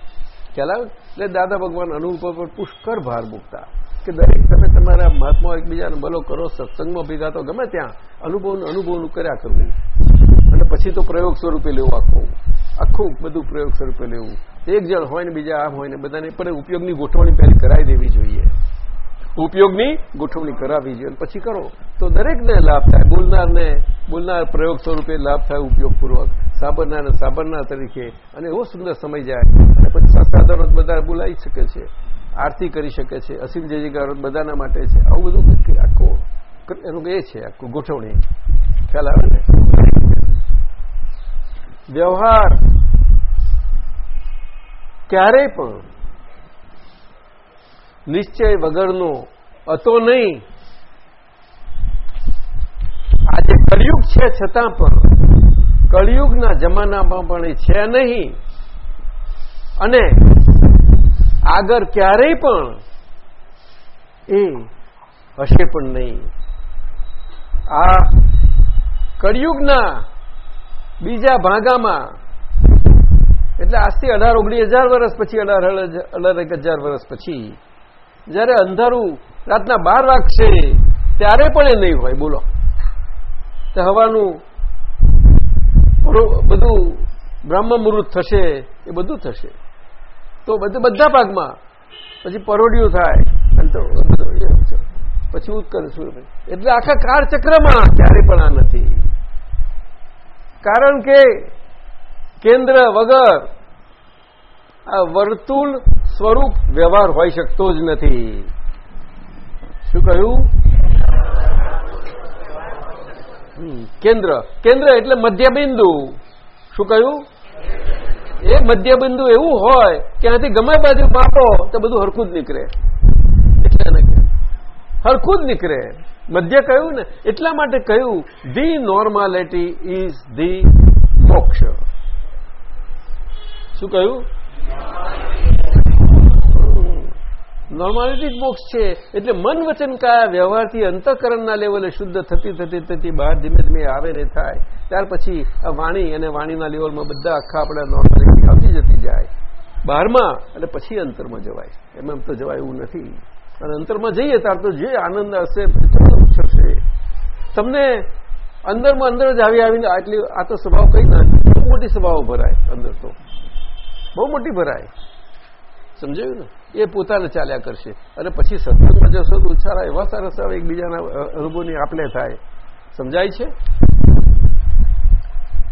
આવે એટલે દાદા ભગવાન અનુભવ પર પુષ્કર ભાર મૂકતા કે દરેક તમે તમારા મહાત્મા એકબીજાને બલો, કરો, સત્સંગમાં ભેગા તો ગમે ત્યાં અનુભવનું અનુભવનું કર્યા કરવું અને પછી તો પ્રયોગ સ્વરૂપે લેવું આખું. આખું બધું પ્રયોગ સ્વરૂપે લેવું. એક જણ હોય ને બીજા આમ હોય ને બધાને, પણ ઉપયોગની ગોઠવણી પહેલી કરાવી દેવી જોઈએ. ઉપયોગની ગોઠવણી કરાવી જોઈએ પછી કરો. તો દરેકને લાભ થાય. બોલનારને, બોલનાર પ્રયોગ સ્વરૂપે લાભ થાય ઉપયોગપૂર્વક. સાબરનાર તરીકે. અને એવો સુંદર સમય જાય. અને પછી સાધનો બધા બોલાવી શકે છે. આરતી કરી શકે છે. અસીમ જયજીકાર બધાના માટે છે. આવું બધું આખું એનું એ છે, આખું ગોઠવણી. ખ્યાલ આવે ને? વ્યવહાર ક્યારેય પણ નિશ્ચય વગરનો હતો નહીં. આજે કળિયુગ છે છતાં પણ, કળિયુગના જમાનામાં પણ એ છે નહીં. અને આગળ ક્યારેય પણ એ હશે પણ નહીં. આ કળિયુગના બીજા ભાગામાં, એટલે આજથી અઢાર ઓગણીસ હજાર વર્ષ પછી, અઢાર અઢાર એક હજાર વર્ષ પછી જયારે અંધારું રાતના બાર વાગશે, ત્યારે પણ એ નહીં હોય. બોલો. તો હવાનું બધું બ્રહ્મ મુહૂર્ત થશે, એ બધું થશે. તો બધા ભાગમાં પછી પરોડિયું થાય, અને તો પછી ઉત્કર્ષ એટલે આખા કાળચક્રમાં ક્યારે પણ આ નથી. કારણ કે કેન્દ્ર વગર આ વર્તુળ સ્વરૂપ વ્યવહાર હોઈ શકતો જ નથી. શું કહ્યું? કેન્દ્ર. કેન્દ્ર એટલે મધ્યબિંદુ. શું કહ્યું? એ મધ્યબિંદુ એવું હોય કે ગમે બાજુ માપો, તો બધું હરખું જ નીકળે. એટલે હરખું જ નીકળે. મધ્ય કહ્યું ને, એટલા માટે કહ્યું ધી નોર્માલિટી ઇઝ ધી મોક્ષ. શું કહ્યું? નોર્માલિટી જ મોક્ષ છે. એટલે મન વચન કયા વ્યવહારથી અંતઃકરણના લેવલે શુદ્ધ થતી થતી થતી બહાર ધીમે ધીમે આવે ને થાય. ત્યાર પછી આ વાણી અને વાણીના લેવલમાં બધા આખા આપણે નોર્માલિટી આવતી જતી જાય. બહારમાં અને પછી અંતરમાં જવાય. એમ એમ તો જવાય એવું નથી. અને અંતરમાં જઈએ ત્યાર તો જે આનંદ હશે ઉછળશે તમને અંદરમાં અંદર જ આવી આવીને આટલી આ તો સ્વભાવ કઈ ના મોટી સ્વભાવ ભરાય અંદર તો. બહુ મોટી ભરાય. સમજાયું ને? એ પોતાને ચાલ્યા કરશે. અને પછી સત્સંગમાં જશો તો ઉછારા એવા સારા સારા એકબીજાના અનુભવની આપલે થાય. સમજાય છે?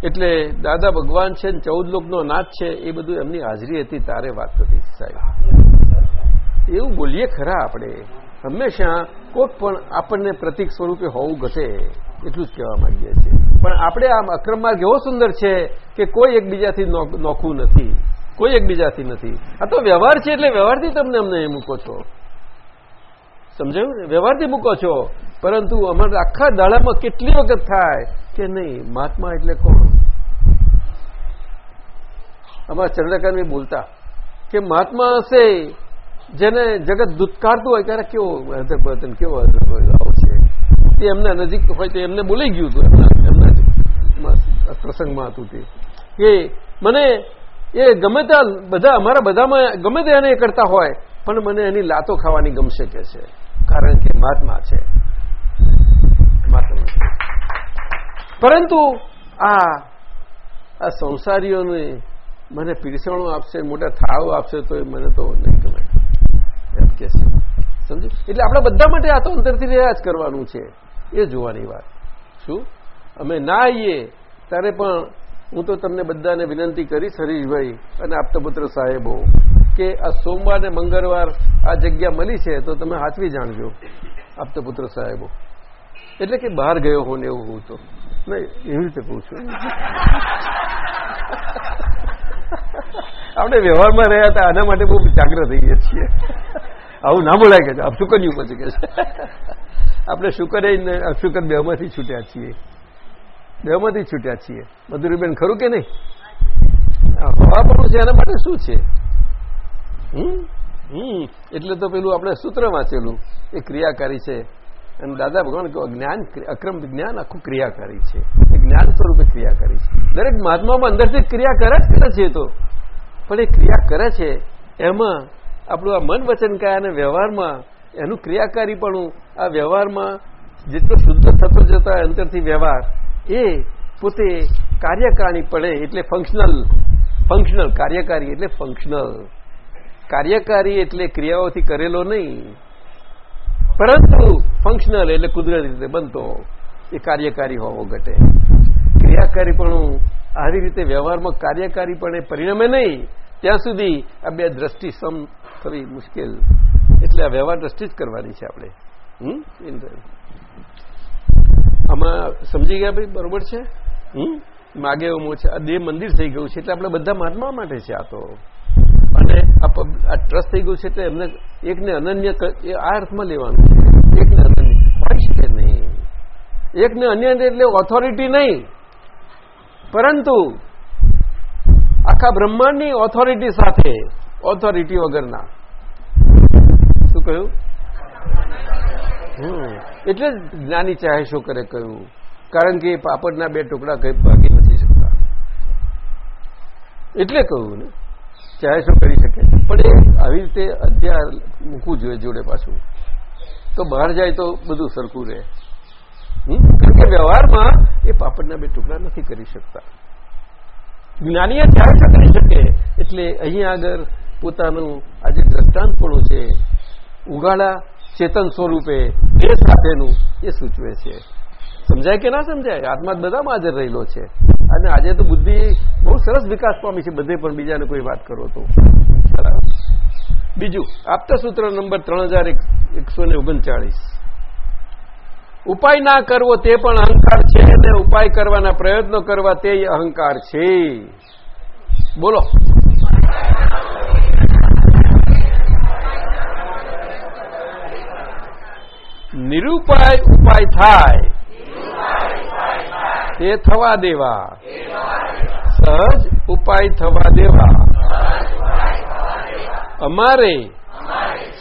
એટલે દાદા ભગવાન છે ને ચૌદ લોકનો નાથ છે, એ બધું એમની હાજરી હતી, તારે વાત હતી સાહેબ. એવું બોલીએ ખરા આપણે. હંમેશા કોઈક પણ આપણને પ્રતિક સ્વરૂપે હોવું ઘટે, એટલું જ કહેવા માંગીએ છીએ. પણ આપણે આમ અક્રમ માર્ગ એવો સુંદર છે કે કોઈ એકબીજાથી નોખવું નથી. કોઈ એકબીજાથી નથી. આ તો વ્યવહાર છે એટલે વ્યવહારથી તમને અમને એ મૂકો છો. સમજાયું ને? વ્યવહારથી મૂકો છો. પરંતુ અમારે આખા દાડામાં કેટલી વખત થાય કે નહીં? મહાત્મા એટલે કોણ? અમારા ચંદ્રકાંત બોલતા કે મહાત્મા હશે, જેને જગત દુત્કારતું હોય, ત્યારે કેવો હૃદય કેવો આવશે? તે એમના નજીક હોય તો એમને બોલાઈ ગયું હતું એમના એમના પ્રસંગમાં હતું તે. કે મને એ ગમે ત્યાં બધા, અમારા બધામાં ગમે તે એને કરતા હોય, પણ મને એની લાતો ખાવાની ગમશે કે છે? કારણ કે મહાત્મા છે. પરંતુ આ આ સંસારીઓને મને પીરસણો આપશે, મોટા થાળો આપશે, તો એ મને તો નહીં ગમે. એમ કે છે. સમજુ એટલે આપણા બધા માટે આ તો અંતરથી રહ્યા જ કરવાનું છે. એ જોવાની વાત. શું? અમે ના આવીએ ત્યારે પણ હું તો તમને બધાને વિનંતી કરીશ, હરીશભાઈ અને આપતપુત્ર સાહેબો, કે આ સોમવાર ને મંગળવાર આ જગ્યા મળી છે તો તમે હાથવી જાણજો, આપતપુત્ર સાહેબો. એટલે કે બહાર ગયો હો ને એવું હું તો. નહીં, એવી રીતે કહું છું. આપણે વ્યવહારમાં રહ્યા હતા, આના માટે બહુ જાગ્રત થઈએ છીએ. આવું ના બોલાય કે આપ શું કર્યું પછી કે આપણે શુકર શુકર બેમાંથી છૂટ્યા છીએ. બેમાંથી છૂટ્યા છીએ. મધુરીબેન ખરું કે નહીં? હવાપણું છે, એના માટે શું છે? હમ? એટલે તો પેલું આપણે સૂત્ર વાંચેલું એ ક્રિયાકારી છે. અને દાદા ભગવાન જ્ઞાન અક્રમ જ્ઞાન આખું ક્રિયાકારી છે. એ જ્ઞાન સ્વરૂપે ક્રિયાકારી છે. દરેક મહાત્મામાં અંદરથી ક્રિયા કરે જ કરે છે તો. પણ એ ક્રિયા કરે છે, એમાં આપણું આ મન વચન કાયા અને વ્યવહારમાં એનું ક્રિયાકારીપણું, આ વ્યવહારમાં જેટલો શુદ્ધ થતો જતો અંતરથી વ્યવહાર એ પોતે કાર્યકારી પડે એટલે ફંક્શનલ ફંક્શનલ કાર્યકારી એટલે ફંક્શનલ કાર્યકારી એટલે ક્રિયાઓથી કરેલો નહીં. પરંતુ ફંક્શનલ એટલે કુદરતી રીતે બનતો એ કાર્યકારી હોવો ઘટે. ક્રિયાકારીપણું આવી રીતે વ્યવહારમાં કાર્યકારીપણે પરિણમે નહીં, ત્યાં સુધી આ બે દ્રષ્ટિ સમ થવી મુશ્કેલ. એટલે આ વ્યવહાર દ્રષ્ટિ જ કરવાની છે આપણે. હમ? આમાં સમજી ગયા ભાઈ? બરોબર છે? હમ? માગે ઓમો છે. આ દેહ મંદિર થઈ ગયું છે, એટલે આપણે બધા મહાત્મા માટે છે આ તો. અને આ ટ્રસ્ટ થઈ ગયું છે એટલે એમને એકને અનન્ય આ અર્થમાં લેવાનું છે. એકને અનન્ય હોય શકે નહીં. એકને અન્ય એટલે ઓથોરિટી નહીં. પરંતુ આખા બ્રહ્માંડની ઓથોરિટી સાથે ઓથોરિટી વગરના. શું કહ્યું? એટલે જ્ઞાની ચાહે શું કરે કહ્યું? કારણ કે પાપડના બે ટુકડા કઈ ભાગી નથી શકતા. એટલે કહ્યું ને, ચાહે શું કરી શકે. પણ એ આવી રીતે અધ્યાર મૂકવું જોઈએ જોડે પાછું. તો બહાર જાય તો બધું સરખું રહે. કારણ કે વ્યવહારમાં એ પાપડના બે ટુકડા નથી કરી શકતા. જ્ઞાનીએ ચાહે શું કરી શકે? એટલે અહીં આગળ પોતાનું આજે દ્રષ્ટાંતપણું છે. ઉગાડા ચેતન સ્વરૂપે એ સાથેનું એ સૂચવે છે. સમજાય કે ના સમજાય? આત્મા બધામાં હાજર રહેલો છે. અને આજે તો બુદ્ધિ બહુ સરસ વિકાસ પામી છે બધે, પણ બીજાને કોઈ વાત કરો તો. બીજું, આપતા સૂત્ર નંબર ત્રણ હજાર એકસો ને ઓગણચાળીસ. ઉપાય ના કરવો તે પણ અહંકાર છે અને ઉપાય કરવાના પ્રયત્નો કરવા તે અહંકાર છે. બોલો. નિરુપાય ઉપાય થાય. તે થવા દેવા. સહજ ઉપાય થવા દેવા. અમારે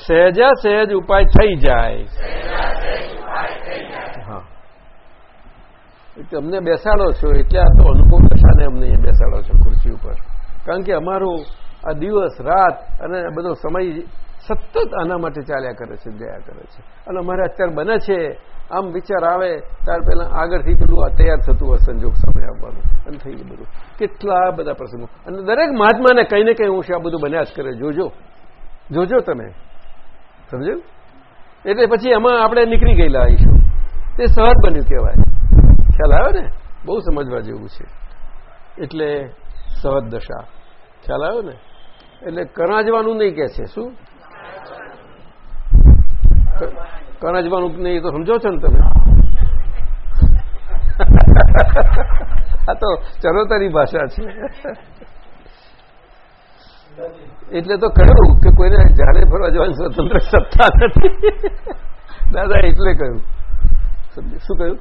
સહેજા સહેજ ઉપાય થઈ જાય. હા. અમને બેસાડો છો એટલે આ તો અનુભવ દશાને અમને બેસાડો છો ખુરશી ઉપર. કારણ કે અમારો આ દિવસ રાત અને બધો સમય સતત આના માટે ચાલ્યા કરે છે જયા કરે છે. અને અમારે અત્યારે બને છે, આમ વિચાર આવે, ત્યાર પહેલા આગળથી પેલું આ તૈયાર થતું હોય સંજોગ સમય આવવાનું. અને થઈ ગયું બધું. કેટલા બધા પ્રસંગો. અને દરેક મહાત્માને કંઈ ને કંઈ હું આ બધું બન્યા જ કરે. જોજો. જોજો તમે. સમજ્યું? એટલે પછી એમાં આપણે નીકળી ગયેલા આવીશું તે સહજ બન્યું કહેવાય. ખ્યાલ આવ્યો ને? બહુ સમજવા જેવું છે. એટલે સહજ દશા. ખ્યાલ આવ્યો ને? એટલે કરાજવાનું નહીં કહે છે. શું? કણજવાનું નહીં તો સમજો છો ને તમે? આ તો ચરોતરી ભાષા છે. એટલે તો કહ્યું કે કોઈને જાણે ફરવા જવાની સ્વતંત્ર સત્તા નથી. દાદા એટલે કહ્યું. શું કહ્યું?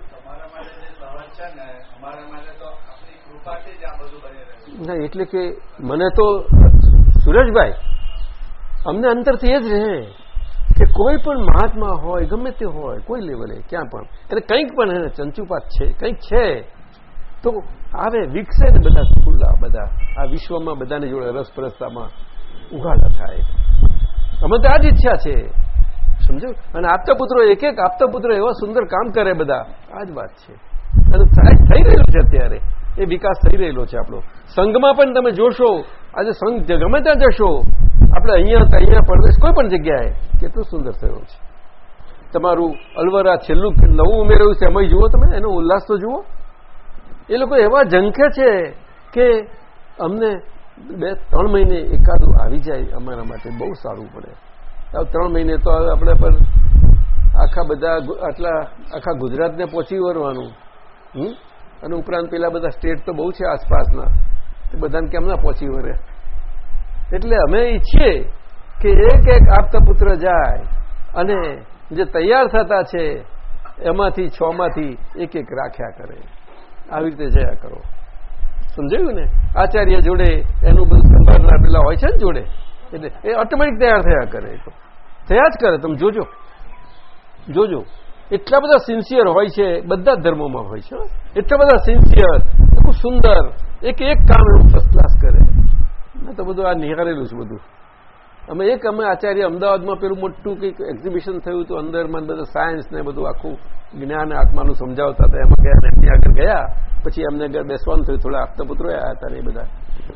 ના એટલે કે મને તો સુરજભાઈ અમને અંતરથી એ જ રહે. કે કોઈ પણ મહાત્મા હોય, ગમે તે હોય, કોઈ લેવલે ક્યાં પણ, એટલે કંઈક પણ એને ચંચુપાત છે, કંઈક છે, તો આવે, વિકસે ને બધા ખુલ્લા, બધા. આ વિશ્વમાં બધાને જોડે રસપ્રસતામાં ઉઘાડા થાય. અમે તો આ જ ઈચ્છા છે. સમજો? અને આપતા પુત્રો એક એક, આપતા પુત્રો એવા સુંદર કામ કરે બધા. આ જ વાત છે. અને થઈ રહેલું છે અત્યારે. એ વિકાસ થઈ રહેલો છે આપણો. સંઘમાં પણ તમે જોશો આજે સંઘ ગમે ત્યાં જશો, આપણે અહીંયા અહીંયા પરદેશ કોઈ પણ જગ્યાએ કેટલું સુંદર થયું છે. તમારું અલવરા છેલ્લું નવું ઉમેર્યું છે એમાં જુઓ તમે, એનો ઉલ્લાસ તો જુઓ. એ લોકો એવા ઝંખે છે કે અમને બે, ત્રણ મહિને એકાદું આવી જાય અમારા માટે બહુ સારું પડે. ત્રણ મહિને તો આપણે પર આખા બધા આટલા, આખા ગુજરાતને પહોંચી વળવાનું. હમ? અને ઉપરાંત પેલા બધા સ્ટેટ તો બહુ છે આસપાસના. તે બધાને કેમ ના પહોંચી વળે? એટલે અમે ઈચ્છીએ કે એક એક આપતા પુત્ર જાય અને જે તૈયાર થતા છે, એમાંથી છ માંથી એક એક રાખ્યા કરે. આવી રીતે જયા કરો. સમજાયું ને? આચાર્ય જોડે એનું બધું સંભાળનાર પેલા હોય છે ને જોડે? એટલે એ ઓટોમેટિક તૈયાર થયા કરે. તો થયા જ કરે. તમે જોજો. જોજો. એટલા બધા સિન્સિયર હોય છે, બધા ધર્મોમાં હોય છે એટલા બધા સિન્સિયર ખૂબ સુંદર, એક એક કામ એવું ફર્સ્ટ કરે. મેં તો બધું આ નિહાળેલું છે બધું. અમે એક, અમે આચાર્ય અમદાવાદમાં પેલું મોટું કંઈક એક્ઝિબિશન થયું હતું અંદરમાં બધા સાયન્સ ને બધું આખું જ્ઞાન આત્માનું સમજાવતા હતા. એમાં ગયા એમની આગળ ગયા. પછી એમને આગળ બેસવાનું થયું, થોડા આપતા પુત્રો આવ્યા હતા એ બધા.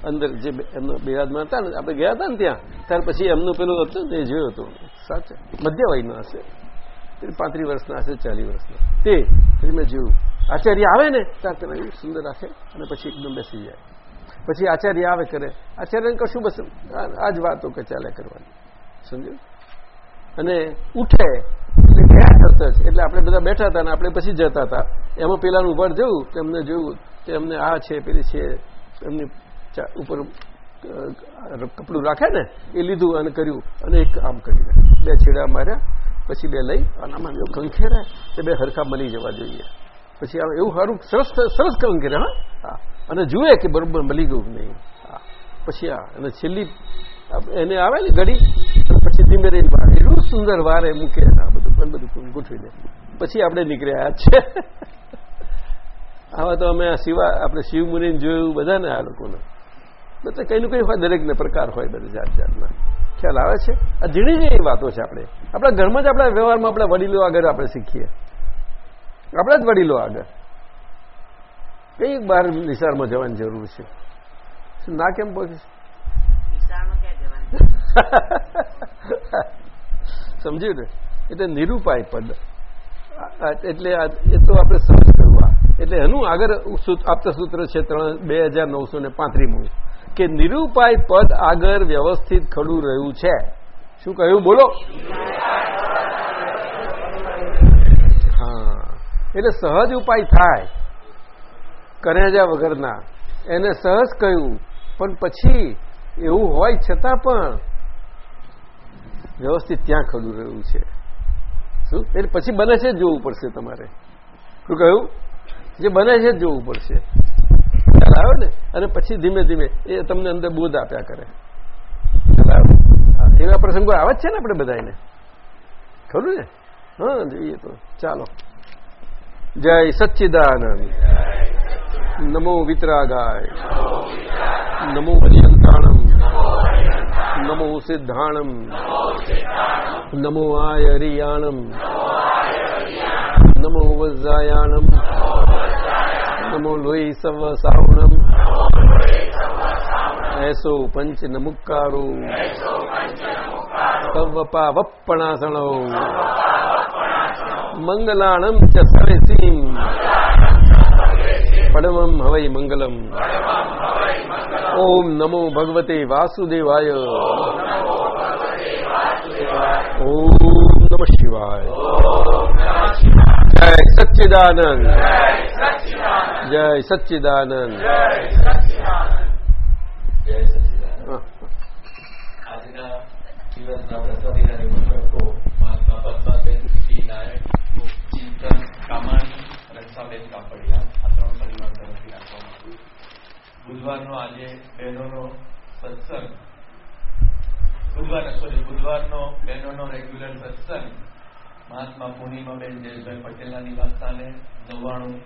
અંદર જે એમનો બિરાજમાન હતા ને, આપણે ગયા હતા ને ત્યાં. ત્યાર પછી એમનું પેલું હતું ને, એ જોયું હતું. સાચે મધ્ય વયના હશે. પાંત્રીસ વર્ષના હશે, ચાલીસ વર્ષના. તે પછી મેં જોયું આચાર્ય આવે ને, ત્યાં તમે સુંદર રાખે અને પછી એકદમ બેસી જાય. પછી આચાર્ય આવે કરે. આચાર્યને કશું બસ આ જ વાતો કે ચાલે કરવાની. સમજ્યું અને ઉઠે, એટલે ગયા જ એટલે આપણે બધા બેઠા હતા અને આપણે પછી જતા હતા. એમાં પેલાનું ઉપર જવું તો એમને જોયું, કે એમને આ છે, પેલી છે, એમની ઉપર કપડું રાખે ને, એ લીધું અને કર્યું. અને એક આમ કરી બે છેડા માર્યા. પછી બે લઈ અને આમાં એવું કંખેરે તે બે હરખા મળી જવા જોઈએ. પછી એવું સારું સરસ સરસ કંખેરે, હા? અને જુએ કે બરોબર મળી ગયું નહીં. હા. પછી આ, અને છેલ્લી એને આવે ને ઘડી પછી ધીમે રહી વાર એટલું સુંદર વારે મૂકે આ બધું પણ બધું ગોઠવી દે. પછી આપણે નીકળ્યા છે આવા તો અમે આ શિવા, આપણે શિવ મુનિને જોયું બધાને આ લોકોને. બધા કંઈનું કંઈ હોય, દરેકને પ્રકાર હોય બધા જાત જાતના ખ્યાલ આવે છે? આ ઝીણી ઝીણી વાતો છે આપણે. આપણા ઘરમાં જ આપણા વ્યવહારમાં આપણે વડીલો આગળ આપણે શીખીએ. આપણા જ વડીલો આગળ. કઈ બહાર નિશાળમાં જવાની જરૂર છે. ના કેમ પહોંચે સમજ્યું ને? એટલે નિરૂપાય પદ. એટલે એ તો આપણે સમજ કરવા. એટલે એનું આગળ આપતા સૂત્ર છે ત્રણ બે હજાર નવસો ને પાંત્રીમું કે નિરૂપાય પદ આગળ વ્યવસ્થિત ખડું રહ્યું છે. શું કહ્યું? બોલો. હા. એટલે સહજ ઉપાય થાય. કરેજા વગરના. એને સહજ કહ્યું. પણ પછી એવું હોય છતાં પણ વ્યવસ્થિત ત્યાં ખડું રહ્યું છે. શું? એટલે પછી બને છે જોવું પડશે તમારે. શું કહ્યું? જે બને છે જોવું પડશે. ખ્યાલ ને અને પછી ધીમે ધીમે એ તમને અંદર બોધ આપ્યા કરે. એવા પ્રસંગો આવે જ છે ને આપણે બધાને ખરું ને? હા જોઈએ તો. ચાલો. જય સચ્ચિદાનંદ. નમો વિતરાગાય. નમો અરિયંતાણમ નમો સિદ્ધાણમ. નમો આયરિયાણમ. નમો વજ્રાયાણમ નમો લોહી સવ સાવણમ એસો પંચ નમુકારો સવ વપ્પણાસણો મંગલાણમ ચ સરેસીમ પડવમ હવૈ મંગલમ. ઓમ નમો ભગવતે વાસુદેવાય. ઓમ નમ શિવાય. જય સચ્ચિદાનંદ. જય સચ્ચિદાનંદ આજના દિવસના પ્રસાદીના નિમંત્રકો મહાત્મા પદ્માબેન ટી નાયક ચિંતન કામાણી રક્ષાબેન કાપડિયા આ ત્રણ પરિવાર તરફથી રાખવામાં આવ્યું બુધવારનો આજે બહેનોનો સત્સંગ બુધવાર સોરી બુધવારનો બહેનોનો રેગ્યુલર સત્સંગ મહાત્મા પૂર્ણિમાબેન જયેશભાઈ પટેલના નિવાસસ્થાને નવ્વાણું